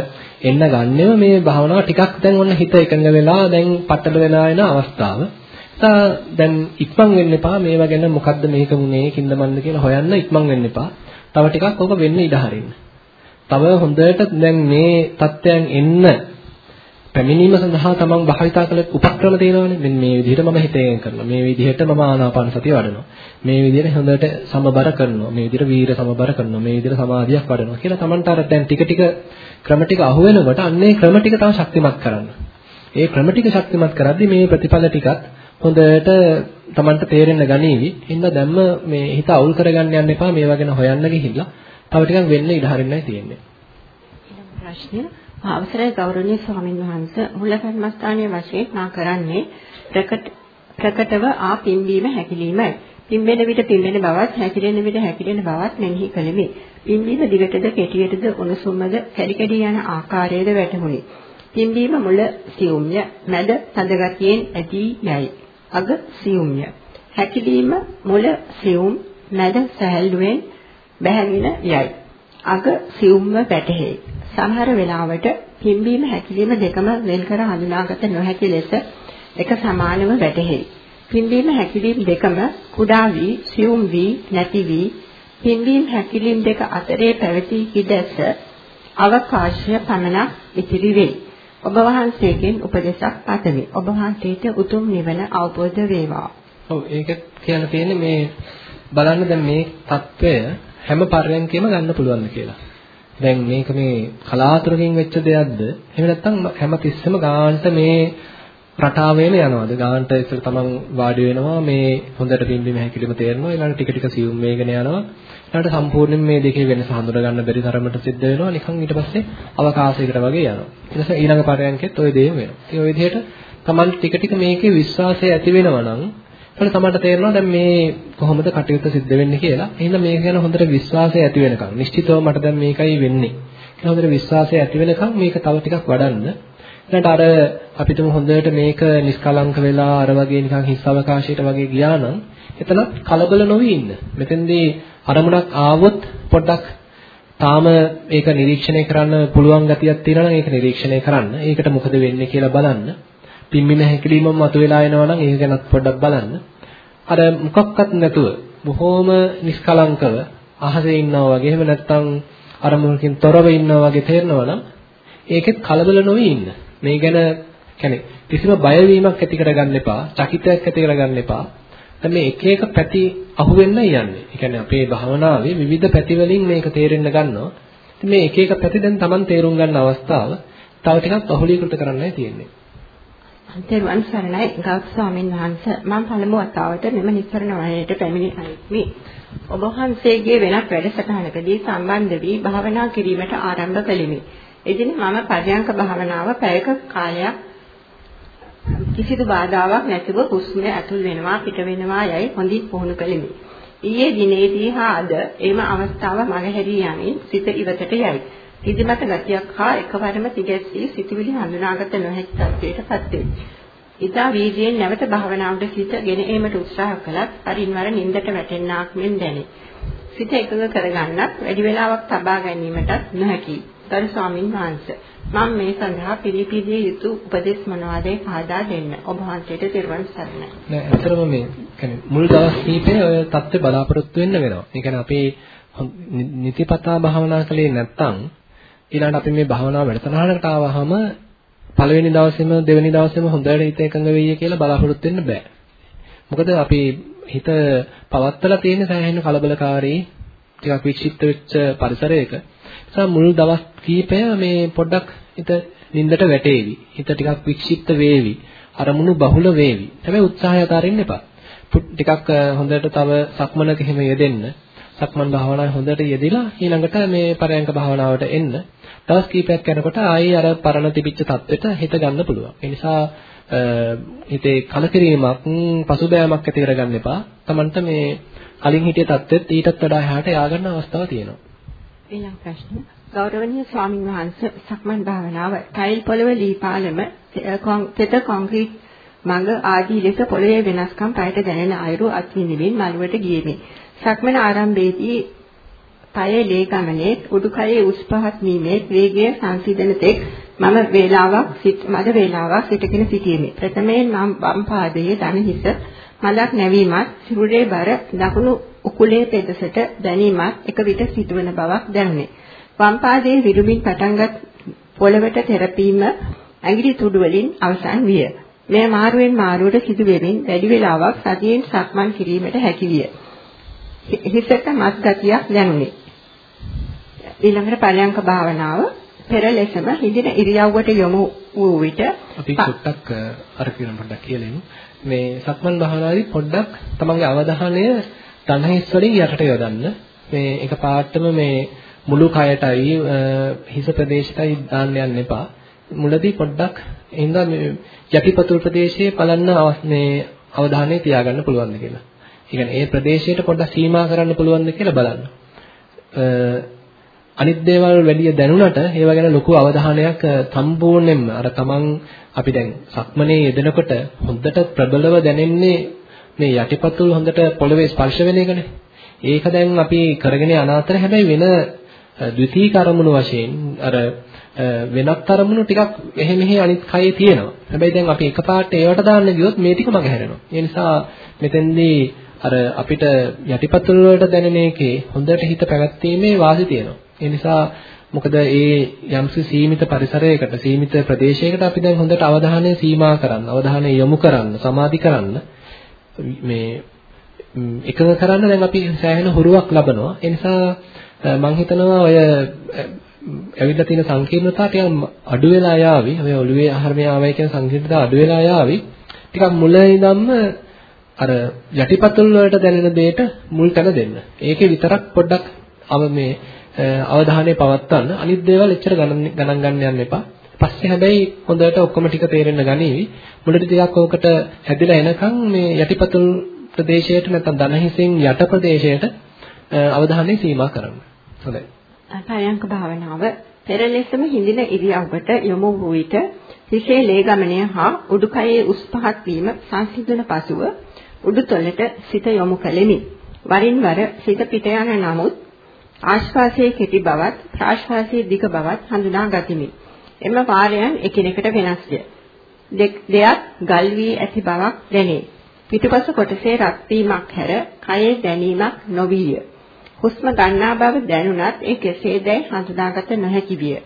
එන්න ගන්නෙම මේ භාවනාව ටිකක් දැන් ඔන්න හිත එකඟ වෙලා දැන් පටල වෙලා එන අවස්ථාව. නිසා දැන් ඉක්මන් වෙන්න එපා මේවා ගැන මොකද්ද මේක මුනේ කින්දමන්ද කියලා හොයන්න ඉක්මන් වෙන්න එපා. තව ටිකක් ඕක වෙන්න ඉඩ හරින්න. තව හොඳට දැන් මේ தත්වයන් එන්න පැමිණීම සඳහා තමන් භාවිතා කළ උපක්‍රම තියෙනවානේ. මෙන්න මේ විදිහට මම හිතේන් කරනවා. මේ විදිහට මම ආනාපාන සතිය වඩනවා. මේ විදිහට හොඳට සමබර කරනවා. මේ විදිහට වීර සමබර කරනවා. මේ විදිහට සමාධියක් වඩනවා කියලා තමන්ට අර දැන් ටික ටික ක්‍රම ටික අහු වෙනකොට අන්නේ ක්‍රම ටික තව ශක්තිමත් කරන්න. ඒ ක්‍රම ටික ශක්තිමත් කරද්දී මේ ප්‍රතිඵල ටිකත් හොඳට තමන්ට තේරෙන්න ගනීවි. හින්දා දැම්ම මේ හිත අවුල් කරගන්න යන්න එපා. මේවා ගැන හොයන්න ගිහිල්ලා තව ටිකක් වෙන්න ඉඩ හරින්නයි තියෙන්නේ. ප්‍රශ්නය අවසරයි ගෞරවනීය ස්වාමින් වහන්සේ මුල කර්මස්ථානයේ වශයෙන් මා කරන්නේ ප්‍රකට ප්‍රකටව ආ පිම්බීම හැකිලීමයි. පිම්බෙන විට පිම්බෙන බවත් හැකිලෙන විට හැකිලෙන බවත් මෙනෙහි කළෙමි. පිම්බීම දිගටද කෙටියටද උණුසුමද කැඩි කැඩි යන ආකාරයද වැටහුණි. පිම්බීම මුල සියුම්ය, මැද තද ගතියෙන් ඇදී යයි. අග සියුම්ය. හැකිලීම මුල සියුම්, මැද සැහැල්ලුවෙන් බැහැගෙන යයි. අග සියුම්ව වැටහෙයි. සමහර වෙලාවට පිම්බීම හැකිලිම දෙකම වෙන් කර හඳුනාගත නොහැකි ලෙස එක සමානව වැටහෙයි. පිම්බීම හැකිලිම දෙකම කුඩා වී, සියුම් වී, නැති වී, පිම්බීම හැකිලිම දෙක අතරේ පැවති හිදැස අවකාශය පමණක් ඉතිරි වේ. ඔබ වහන්සේගෙන් උපදේශක් පතමි. ඔබ වහන්සේට උතුම් නිවන අවබෝධ වේවා. ඔව් ඒක කියලා තියෙන්නේ මේ බලන්න දැන් මේ தত্ত্বය හැම පරයන්කෙම ගන්න පුළුවන් කියලා. දැන් මේක මේ කලාතුරකින් වෙච්ච දෙයක්ද? එහෙම නැත්නම් හැම තිස්සෙම ගානට මේ රටාවේම යනවාද? ගානට ඉස්සර තමන් වාඩි වෙනවා මේ හොඳට පිම්බීම හැකිලිම තේරෙනවා. ඊළඟ ටික ටික සියුම් වේගන යනවා. ඊළඟට සම්පූර්ණයෙන් මේ දෙකේ වෙනස හඳුනා ගන්න බැරි තරමට සිද්ධ වෙනවා. නිකන් ඊට පස්සේ අවකාශයකට වගේ යනවා. ඊට පස්සේ ඊළඟ පරයන්කෙත් ওই දේම වෙනවා. ඉතින් ওই විදිහට තමන් ටික ටික මේකේ විශ්වාසය ඇති වෙනවා නම් එතකොට තමයි තේරෙනවා දැන් මේ කොහොමද කටයුත්ත සිද්ධ වෙන්නේ කියලා. එහෙනම් මේක ගැන හොඳට විශ්වාසය ඇති වෙනකන් නිශ්චිතව මට දැන් මේකයි වෙන්නේ. කියලා හොඳට විශ්වාසය ඇති වෙනකන් මේක තව ටිකක් වඩන්න. ඊළඟට අර අපිටම හොඳට මේක නිස්කලංක වෙලා අර වගේ නිකන් හිස් අවකාශයට වගේ ගියා නම් එතනත් කලබල නොවි ඉන්න. මෙතෙන්දී අරමුණක් ආවොත් පොඩ්ඩක් තාම ඒක නිරීක්ෂණය කරන්න පුළුවන් ගතියක් තියෙනවා නම් ඒක නිරීක්ෂණය කරන්න. ඒකට මොකද වෙන්නේ කියලා බලන්න. පිම්මින හැකිලිමම මතුවලා එනවා නම් ඒක ගැනත් පොඩ්ඩක් බලන්න. අර මොකක්වත් නැතුව බොහොම නිෂ්කලංකව අහසේ ඉන්නවා වගේ එහෙම නැත්නම් අරමුණකින් තොරව ඉන්නවා වගේ තේරෙනවා නම් ඒකෙත් කලබල නොවි ඉන්න. මේ ගැන කියන්නේ කිසිම බයවීමක් ඇති කරගන්න එපා, චකිතයක් ඇති කරගන්න එපා. දැන් මේ එක එක පැති අහුවෙන්න යන්නේ. ඒ කියන්නේ අපේ භාවනාවේ විවිධ පැති වලින් මේක තේරෙන්න ගන්නවා. ඉතින් මේ එක එක පැති දැන් Taman තේරුම් ගන්න අවස්ථාව තව ටිකක් බහුලීකృత කරන්නයි තියෙන්නේ. අන්තර්වන් සරණයි ගෞතම ස්වාමීන් වහන්සේ මම පළමු වතාවට මෙම නිස්සරණ වනයේට පැමිණි අයෙක්මි. ඔබ වහන්සේගේ වෙනත් වැඩසටහනකදී සම්බන්ධ වී භාවනා කිරීමට ආරම්භ කළෙමි. එදින මම පර්යංක භාවනාව පැයක කාලයක් කිසිදු බාධාවක් නැතිව හුස්ම ඇතුල් වෙනවා පිට වෙනවා යයි හොඳින් පුහුණු කළෙමි. ඊයේ දිනේදී හා අද එම අවස්ථාව මගහැරී යමින් සිත ඉවතට යයි. නිදිමත ගතියක් හා එකවරම තිගැස්සී සිතුවිලි හඳුනාගත නොහැකි තත්ත්වයටපත් වේ. ඊතා වීර්යයෙන් නැවත භාවනාවට සිත ගෙන ඒමට උත්සාහ කළත් අරින් වර නිින්දට වැටෙන්නාක් මෙන් දැනේ. සිත එකඟ කරගන්නත් වැඩි වේලාවක් තබා ගැනීමටත් නොහැකියි. ගරු ස්වාමින් වහන්සේ මම මේ සඳහා පිළිපිළිය යුතු උපදෙස් මොනවාදයි පහදා දෙන්න. ඔබ වහන්සේට දිරුවන් සරණයි. නෑ අතරම මේ يعني මුල් දවස් කීපේ ඔය தත්ත්ව බලාපොරොත්තු වෙන්න වෙනවා. ඒ කියන්නේ අපි නිතිපතා භාවනා කලේ නැත්තම් ඊළඟට අපි මේ භාවනාව වැඩසටහනකට ආවහම පළවෙනි දවසේම දෙවෙනි දවසේම හොඳට හිත එකඟ වෙయ్యේ කියලා බලාපොරොත්තු වෙන්න බෑ. මොකද අපි හිත පවත්තලා තියෙන සෑහෙන කලබලකාරී ටිකක් වික්ෂිප්ත වෙච්ච පරිසරයක. මුල් දවස් කීපය මේ පොඩ්ඩක් හිත නින්දට වැටේවි. හිත ටිකක් වික්ෂිප්ත වේවි. අරමුණු බහුල වේවි. හැබැයි උත්සාහය අතාරින්න එපා. ටිකක් හොඳට තව සක්මනක හිම යෙදෙන්න. සක්මන් භාවනාවේ හොඳට යෙදিলা ඊළඟට මේ පරයන්ක භාවනාවට එන්න. දවස් කීපයක් යනකොට ආයේ අර පරණ තිබිච්ච தත්වෙට හිත ගන්න පුළුවන්. ඒ නිසා හිතේ කලකිරීමක් පසුබෑමක් ඇති කරගන්න එපා. Tamanට මේ කලින් හිටිය தත්වෙත් ඊටත් වඩා එහාට ය아가න්න අවස්ථාවක් තියෙනවා. ඊළඟ ප්‍රශ්න ගෞරවනීය ස්වාමින් වහන්සේ සක්මන් භාවනාව ටයිල් පොළව ලී පාලම තෙත කොන්ක්‍රීට් මඟ ආදී ලෙස පොළවේ වෙනස්කම් පයට දැනෙන අයුරු අත්විඳින්මින් මළුවට ගියෙමි. සක්මන ආරම්භයේදී පයේ ලේ ගමනේ උඩුකයේ උස් පහත් වීමේ වේගය සංසිඳන තෙක් මම වේලාවක් සිට මද වේලාවක් සිටගෙන සිටීමි. ප්‍රථමයෙන් මම වම් පාදයේ දන හිස මලක් නැවීමත් සිරුරේ බර දකුණු උකුලේ පෙදසට දැනීමත් එක විට සිදුවන බවක් දැනුනේ. වම් පාදයේ විරුමින් පටන්ගත් පොළවට තෙරපීම ඇඟිලි තුඩු වලින් අවසන් විය. මෙය මාරුවෙන් මාරුවට සිදු වෙමින් වැඩි වේලාවක් සතියෙන් සක්මන් කිරීමට හැකි විය. හිසට මස් ගතියක් දැනුනේ. ඊළඟට පරයන්ක භාවනාව පෙර ලෙසම හිඳින ඉරියව්වට යොමු වූ විට අපි පොඩ්ඩක් අර කියන පොඩ්ඩක් කියලෙමු මේ සක්මන් භාවනාවේදී පොඩ්ඩක් තමන්ගේ අවධානය ධනහිස් වලින් යටට යොදන්න මේ එක පාටම මේ මුළු කයටයි හිස ප්‍රදේශයටයි දාන්න යන්න එපා මුලදී පොඩ්ඩක් එහෙනම් මේ යටිපතුල් ප්‍රදේශයේ බලන්න මේ අවධානය තියාගන්න පුළුවන්ද කියලා. ඒ කියන්නේ ඒ ප්‍රදේශයට පොඩ්ඩක් සීමා කරන්න පුළුවන්ද කියලා බලන්න. අනිත් දේවල් වැඩි දැනුණට ඒවා ගැන ලොකු අවධානයක් සම්පූර්ණයෙන්ම අර තමන් අපි දැන් සක්මනේ යෙදෙනකොට හොඳට ප්‍රබලව දැනෙන්නේ මේ යටිපතුල් හොඳට පොළවේ ස්පර්ශ වෙන එකනේ. ඒක දැන් අපි කරගෙන යන අතර හැබැයි වෙන ද්විතීක අරමුණු වශයෙන් අර වෙනත් අරමුණු ටිකක් එහෙ මෙහෙ අනිත් කයේ තියෙනවා. හැබැයි දැන් අපි එකපාරට ඒවට දාන්න ගියොත් මේ ටික මගහැරෙනවා. ඒ නිසා මෙතෙන්දී අර අපිට යටිපතුල් වලට දැනෙන එකේ හොඳට හිත පැවැත්ීමේ වාසි තියෙනවා. ඒ නිසා මොකද ඒ යම්සි සීමිත පරිසරයකට සීමිත ප්‍රදේශයකට අපි දැන් හොඳට අවධානය සීමා කරන්න, අවධානය යොමු කරන්න, සමාධි කරන්න මේ එකඟ කරන්න දැන් අපි සෑහෙන හුරුවක් ලබනවා. ඒ නිසා මම හිතනවා ඔය ඇවිල්ලා තියෙන සංකීර්ණතාව ටිකක් අඩු වෙලා යාවි. ඔය ඔළුවේ ආහාරමය ආවයි කියන සංකීර්ණතාව අඩු වෙලා යාවි. ටිකක් මුල ඉඳන්ම අර යටිපතුල් වලට දැනෙන දෙයට මුල් තැන දෙන්න. ඒකේ විතරක් පොඩ්ඩක් අව මේ අවධානය පවත්වන්න. අනිත් දේවල් එච්චර ගණන් ගණන් ගන්න යන්න එපා. පස්සේ හැබැයි හොඳට ඔක්කොම ටික තේරෙන්න ගනීවි. මුලදී ටිකක් ඕකට හැදිලා එනකන් මේ යටිපතුල් ප්‍රදේශයට නැත්නම් දනහිසෙන් යට ප්‍රදේශයට අවධානය සීමා කරන්න. හොඳයි. පරයන්ක භාවනාව පෙර ලෙසම හිඳින ඉරියව්වට යොමු වූ විට හිසේ ලේ ගමනය හා උඩුකයේ උස් පහත් වීම සංසිඳන පසුව උඩුතලට සිත යොමු කළෙමි. වරින් වර සිත පිට යන නමුත් ආශ්වාසයේ කෙටි බවත් ප්‍රාශ්වාසයේ දිග බවත් හඳුනා ගතිමි. එම වාරයන් එකිනෙකට වෙනස්ය. දෙයක් ගල් වී ඇති බවක් දැනේ. පිටුපස කොටසේ රත් වීමක් හැර කයේ දැනීමක් නොවිය. හුස්ම ගන්නා බව දැනුණත් ඒ කෙසේදැයි හඳුනාගත නොහැකි විය.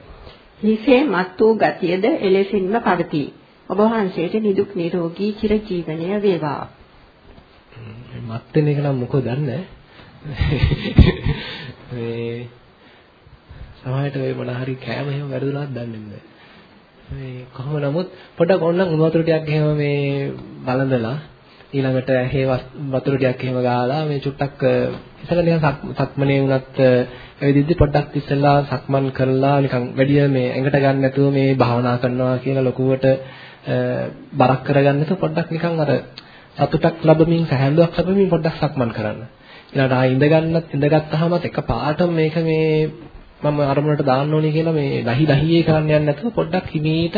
හිසේ මත් වූ ගතියද එලෙසින්ම පවතී. ඔබ වහන්සේට නිදුක් නිරෝගී චිර ජීවනය වේවා. මත් වෙන එක නම් මොකෝ දන්නේ මේ සමහරට ඔය මොන හරි කෑම එහෙම වැරදුනත් දන්නේ නැහැ. මේ කොහොම නමුත් පොඩ්ඩක් ඕනනම් උණු වතුර ටිකක් එහෙම මේ බලඳලා ඊළඟට ඇහි වතුර ටිකක් එහෙම ගාලා මේ චුට්ටක් ඉතල නිකන් සක්මනේ වුණත් ඇවිදිද්දි පොඩ්ඩක් ඉස්සෙල්ලා සක්මන් කරලා නිකන් වැඩි මේ ඇඟට ගන්න නැතුව මේ භාවනා කරනවා කියලා ලොකුවට බරක් කරගන්න නැතුව පොඩ්ඩක් නිකන් අර සතුටක් ලැබමින් සැහැල්ලුවක් ලැබමින් පොඩ්ඩක් සක්මන් කරන්න. ඊළඟට ආ ඉඳ ගන්නත් ඉඳගත්තාමත් එකපාරටම මේක මේ මම අරමුණට දාන්න ඕනේ කියලා මේ ලහි ලහියේ කරන්න යන්නේ නැතුව පොඩ්ඩක් හිමීට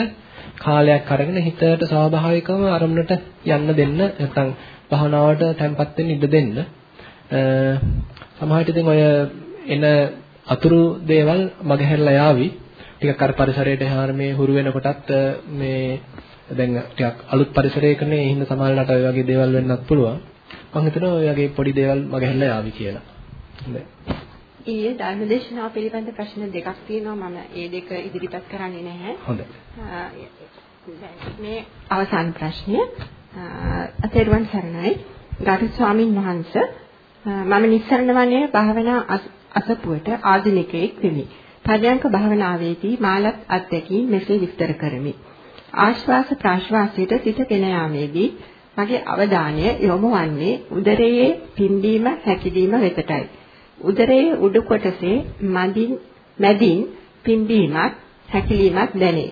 කාලයක් අරගෙන හිතට ස්වාභාවිකවම අරමුණට යන්න දෙන්න නැත්නම් භවනාවට තැම්පත් වෙන්න ඉඩ දෙන්න. සමහරවිට ඉතින් ඔය එන අතුරු දේවල් මගහැරලා යාවි. ටිකක් අර පරිසරයට හාර මේ හුරු වෙනකොටත් මේ දැන් ටිකක් අලුත් පරිසරයකනේ ඒ හින්දා සමහරවිට ඔය වගේ දේවල් වෙන්නත් පුළුවන්. මම හිතනවා ඔය වගේ පොඩි දේවල් මගහැරලා යාවි කියලා. හොඳයි. ඊයේ ධර්මදේශනාව පිළිබඳ ප්‍රශ්න දෙකක් තියෙනවා මම ඒ දෙක ඉදිරිපත් කරන්නේ නැහැ. හොඳයි. මේ අවසාන ප්‍රශ්නය අතේරුවන් සරණයි ගරු ස්වාමින් වහන්සේ මම නිස්සරණ වන්නේ භාවනා අසපුවට ආධුනිකයෙක් වෙමි. පරයන්ක භාවනාවේදී මාලත් අත්දැකීම් මෙසේ විස්තර කරමි. ආශ්වාස ප්‍රාශ්වාසයට සිත ගෙන යාමේදී මගේ අවධානය යොමු වන්නේ උදරයේ පිම්බීම හැකිලිම වෙතටයි. උදරයේ උඩු කොටසේ මදින් මැදින් පිම්බීමක් හැකිලීමක් දැනේ.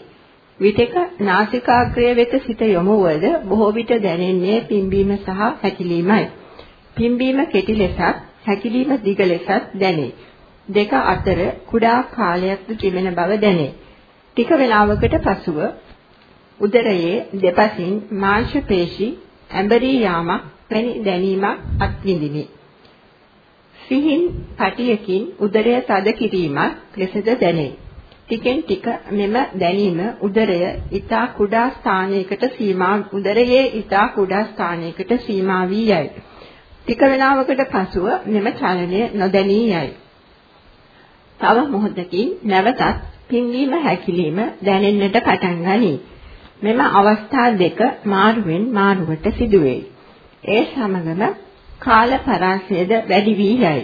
විතක නාසිකාග්‍රය වෙත සිත යොමුවද බොහෝ විට දැනෙන්නේ පිම්බීම සහ හැකිලීමයි. පිම්බීම කෙටි ලෙසත් හැකිලීම දිග ලෙසත් දැනේ. දෙක අතර කුඩා කාලයක්ද තිබෙන බව දැනේ. ටික වේලාවකට පසුව උදරයේ දෙපසින් මාංශ පේශි ඇඹරී යාමක් වැනි දැනීමක් අත්විඳිමි. සිහින් පටියකින් උදරය තද කිරීමක් ලෙසද දැනේ. ටිකෙන් ටික මෙම දැනීම උදරය ඊතා කුඩා ස්ථානයකට සීමා උදරයේ ඊතා කුඩා ස්ථානයකට සීමා වී යයි. ටික වේලාවකට පසුව මෙම චලනය නොදැනී යයි. තව මොහොතකින් නැවතත් පින්වීම හැකිලිම දැනෙන්නට පටන් ගනී. මෙම අවස්ථා දෙක මාරුවෙන් මාරුවට සිදුවේ. ඒ සමගම කාල පරාසයද වැඩි වී යයි.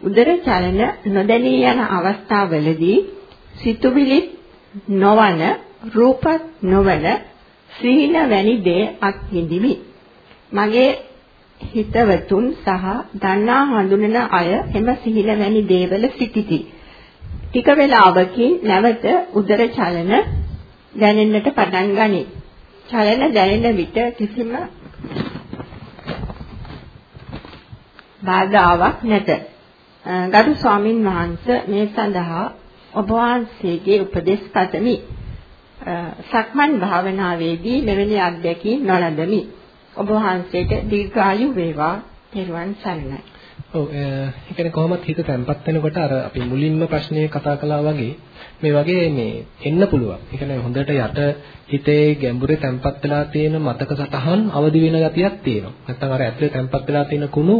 උදර චලන නොදැනී යන අවස්ථාවලදී සිතුවිලි නොවන රූපත් නොවන සීන වැනි දේ අත්විඳිමි. මගේ හිතවතුන් සහ දන්නා හඳුනන අය එම සිහින වැනි දේවල සිටිති. ටික වේලාවකින් නැවත උදර චලන දැනෙන්නට පටන් ගනී. චලන දැනෙන විට කිසිම බාධාවක් නැත. ගරු ස්වාමින් වහන්සේ මේ සඳහා ඔබ වහන්සේගේ උපදෙස් පතමි. සක්මන් භාවනාවේදී මෙවැනි අත්දැකීම් නොලඳමි. ඔබ වහන්සේට දීර්ඝායු වේවා. ත්වන් සරණයි. ඔව් ඒ කියන්නේ කොහොමද හිත තැම්පත් වෙනකොට අර අපි මුලින්ම ප්‍රශ්නේ කතා කළා වගේ මේ වගේ මේ එන්න පුළුවන්. ඒ කියන්නේ හොඳට යට හිතේ ගැඹුරේ තැම්පත් වෙලා තියෙන මතක සටහන් අවදි වෙන ගතියක් තියෙනවා. නැත්නම් අර ඇතුලේ තැම්පත් වෙලා තියෙන කුණු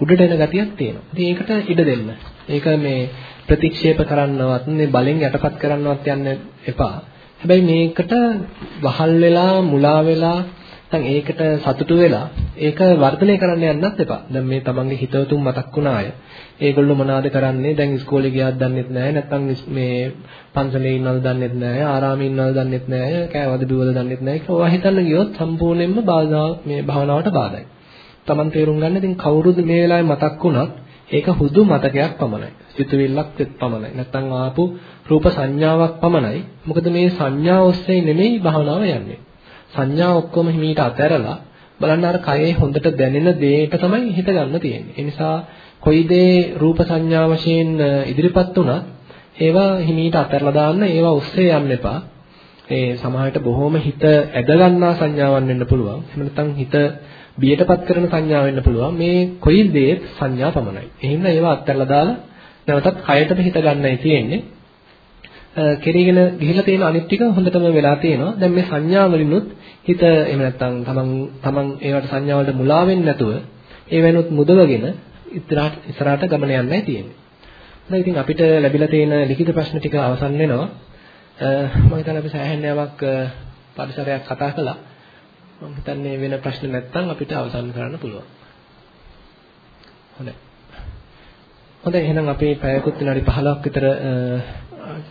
උඩට එන ගතියක් තියෙනවා. ඉතින් ඒකට ඉඩ දෙන්න. ඒක මේ ප්‍රතික්ෂේප කරන්නවත් මේ බලෙන් යටපත් කරන්නවත් යන්න එපා. හැබැයි මේකට වහල් වෙලා මුලා වෙලා නැත්නම් ඒකට සතුටු වෙලා ඒක වර්ධනය කරන්න යන්නත් එපා. දැන් මේ තමන්ගේ හිතවතුන් මතක් වුණාය. ඒගොල්ලෝ මොනවද කරන්නේ? දැන් ඉස්කෝලේ ගියාද දන්නෙත් නැහැ. නැත්නම් මේ පන්සලේ ඉන්නවද දන්නෙත් නැහැ. ආරාමේ ඉන්නවද දන්නෙත් නැහැ. කෑවද බිව්වද දන්නෙත් නැහැ. ඒක ඔයා හිතන්න ගියොත් සම්පූර්ණයෙන්ම බාධා මේ භාවනාවට බාධායි. තමන් තේරුම් ගන්න ඉතින් කවුරුද මේ වෙලාවේ මතක් වුණත් ඒක හුදු මතකයක් පමණයි. සිතුවිල්ලක් පමණයි. නැත්නම් ආපු රූප සංඥාවක් පමණයි. මොකද මේ සංඥා ඔස්සේ නෙමෙයි භාවනාව යන්නේ. සංඥා ඔක්කොම හිමීට අතහැරලා බලන්න අර කයේ හොඳට දැනෙන දේට තමයි හිත ගන්න තියෙන්නේ. ඒ නිසා කොයි දේ රූප සංඥා වශයෙන් ඉදිරිපත් වුණත් ඒවා හිමීට අතහැරලා දාන්න ඒවා ඔස්සේ යන්න එපා. ඒ සමාහයට බොහොම හිත ඇද ගන්නා සංඥාවක් වෙන්න පුළුවන්. එහෙම නැත්නම් හිත බියටපත් කරන සංඥා වෙන්න පුළුවන්. මේ කොයි දේත් සංඥා පමණයි. එහෙනම් ඒවා අත්හැරලා දාලා නැවතත් කයටම හිත ගන්නයි තියෙන්නේ. කෙරීගෙන ගිහිලා තියෙන අනිත් ටික හොඳටම වෙලා තියෙනවා. දැන් මේ සංඥා වලිනුත් හිත එහෙම නැත්නම් තමන් තමන් ඒවට සංඥා වලට මුලා වෙන්නේ නැතුව ඒ වෙනුත් මුදවගෙන ඉස්සරහට ඉස්සරහට ගමන යන්නයි තියෙන්නේ. හොඳයි ඉතින් අපිට ලැබිලා තියෙන ලිඛිත ප්‍රශ්න ටික අවසන් වෙනවා. මම හිතන්නේ අපි සෑහෙන යාවක් පරිසරයක් කතා කළා. මම හිතන්නේ වෙන ප්‍රශ්න නැත්නම් අපිට අවසන් කරන්න පුළුවන්. හොඳයි. හොඳයි එහෙනම් අපි පැයකුත් විනාඩි 15ක් විතර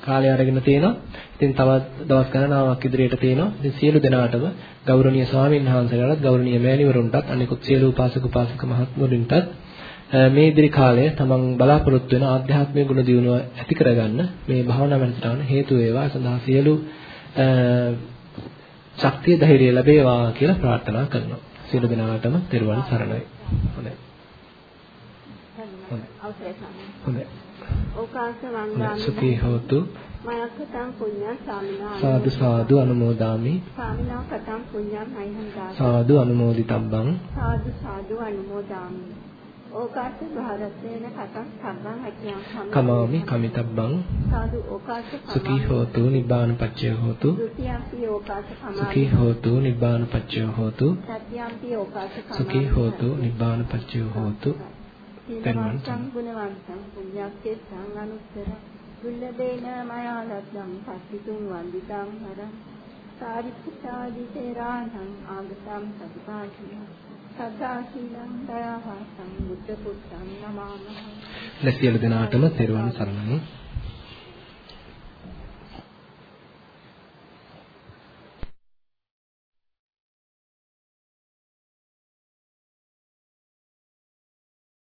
කාලය අරගෙන තියෙනවා. ඉතින් තවත් දවස් ගණනාවක් ඉදිරියට තියෙනවා. ඉතින් සියලු දෙනාටම ගෞරවනීය ස්වාමීන් වහන්සේලාට ගෞරවනීය මෑණිවරුන්ටත් අනිකුත් සියලු උපාසක උපාසක මහත්මුරුන්ටත් මේ ඉදිරි කාලය තමන් බලාපොරොත්තු වෙන ආධ්‍යාත්මික ගුණ දියුණුව ඇති කරගන්න මේ භාවනා වැඩසටහන හේතු වේවා. සඳහා සියලු ශක්තිය ධෛර්යය ලැබේවා කියලා ප්‍රාර්ථනා කරනවා. සියලු දෙනාටම තෙරුවන් සරණයි. හොඳයි. හොඳයි. ඕකාස වන්දාමි සුඛී හෝතු. මයක්කතං පුඤ්ඤං සාමිනා සාදු සාදු අනුමෝදාමි. සාමිනා කතං පුඤ්ඤං මයිහං සාදු අනුමෝදිතබ්බං. සාදු සාදු අනුමෝදාමි. ඕකාස භාරතේන කතං සම්බං අච්ඡං කමාමි කමිතබ්බං. සාදු ඕකාස සුඛී හෝතු නිබ්බාන පච්චය හෝතු. ဒ ුතියම්පි ඕකාස කමාමි සුඛී හෝතු නිබ්බාන පච්චය හෝතු. සත්‍යම්පි ඕකාස කමාමි සුඛී හෝතු නිබ්බාන පච්චය හෝතු සීලවන්තං ගුණවන්තං. පුඤ්ඤක්කේසං අනුත්තර. දුල්ලබේන මයා ලබ්ධං පස්සිතුං වන්දිතං හරං. සාරිපුත්තාදි තේරාණං ආගතං සතිපාටිය සදා සීලං දයාවසං බුද්ධ පුත්තං නමාමහ ලැසියල දෙනාටම තෙරුවන් සරණයි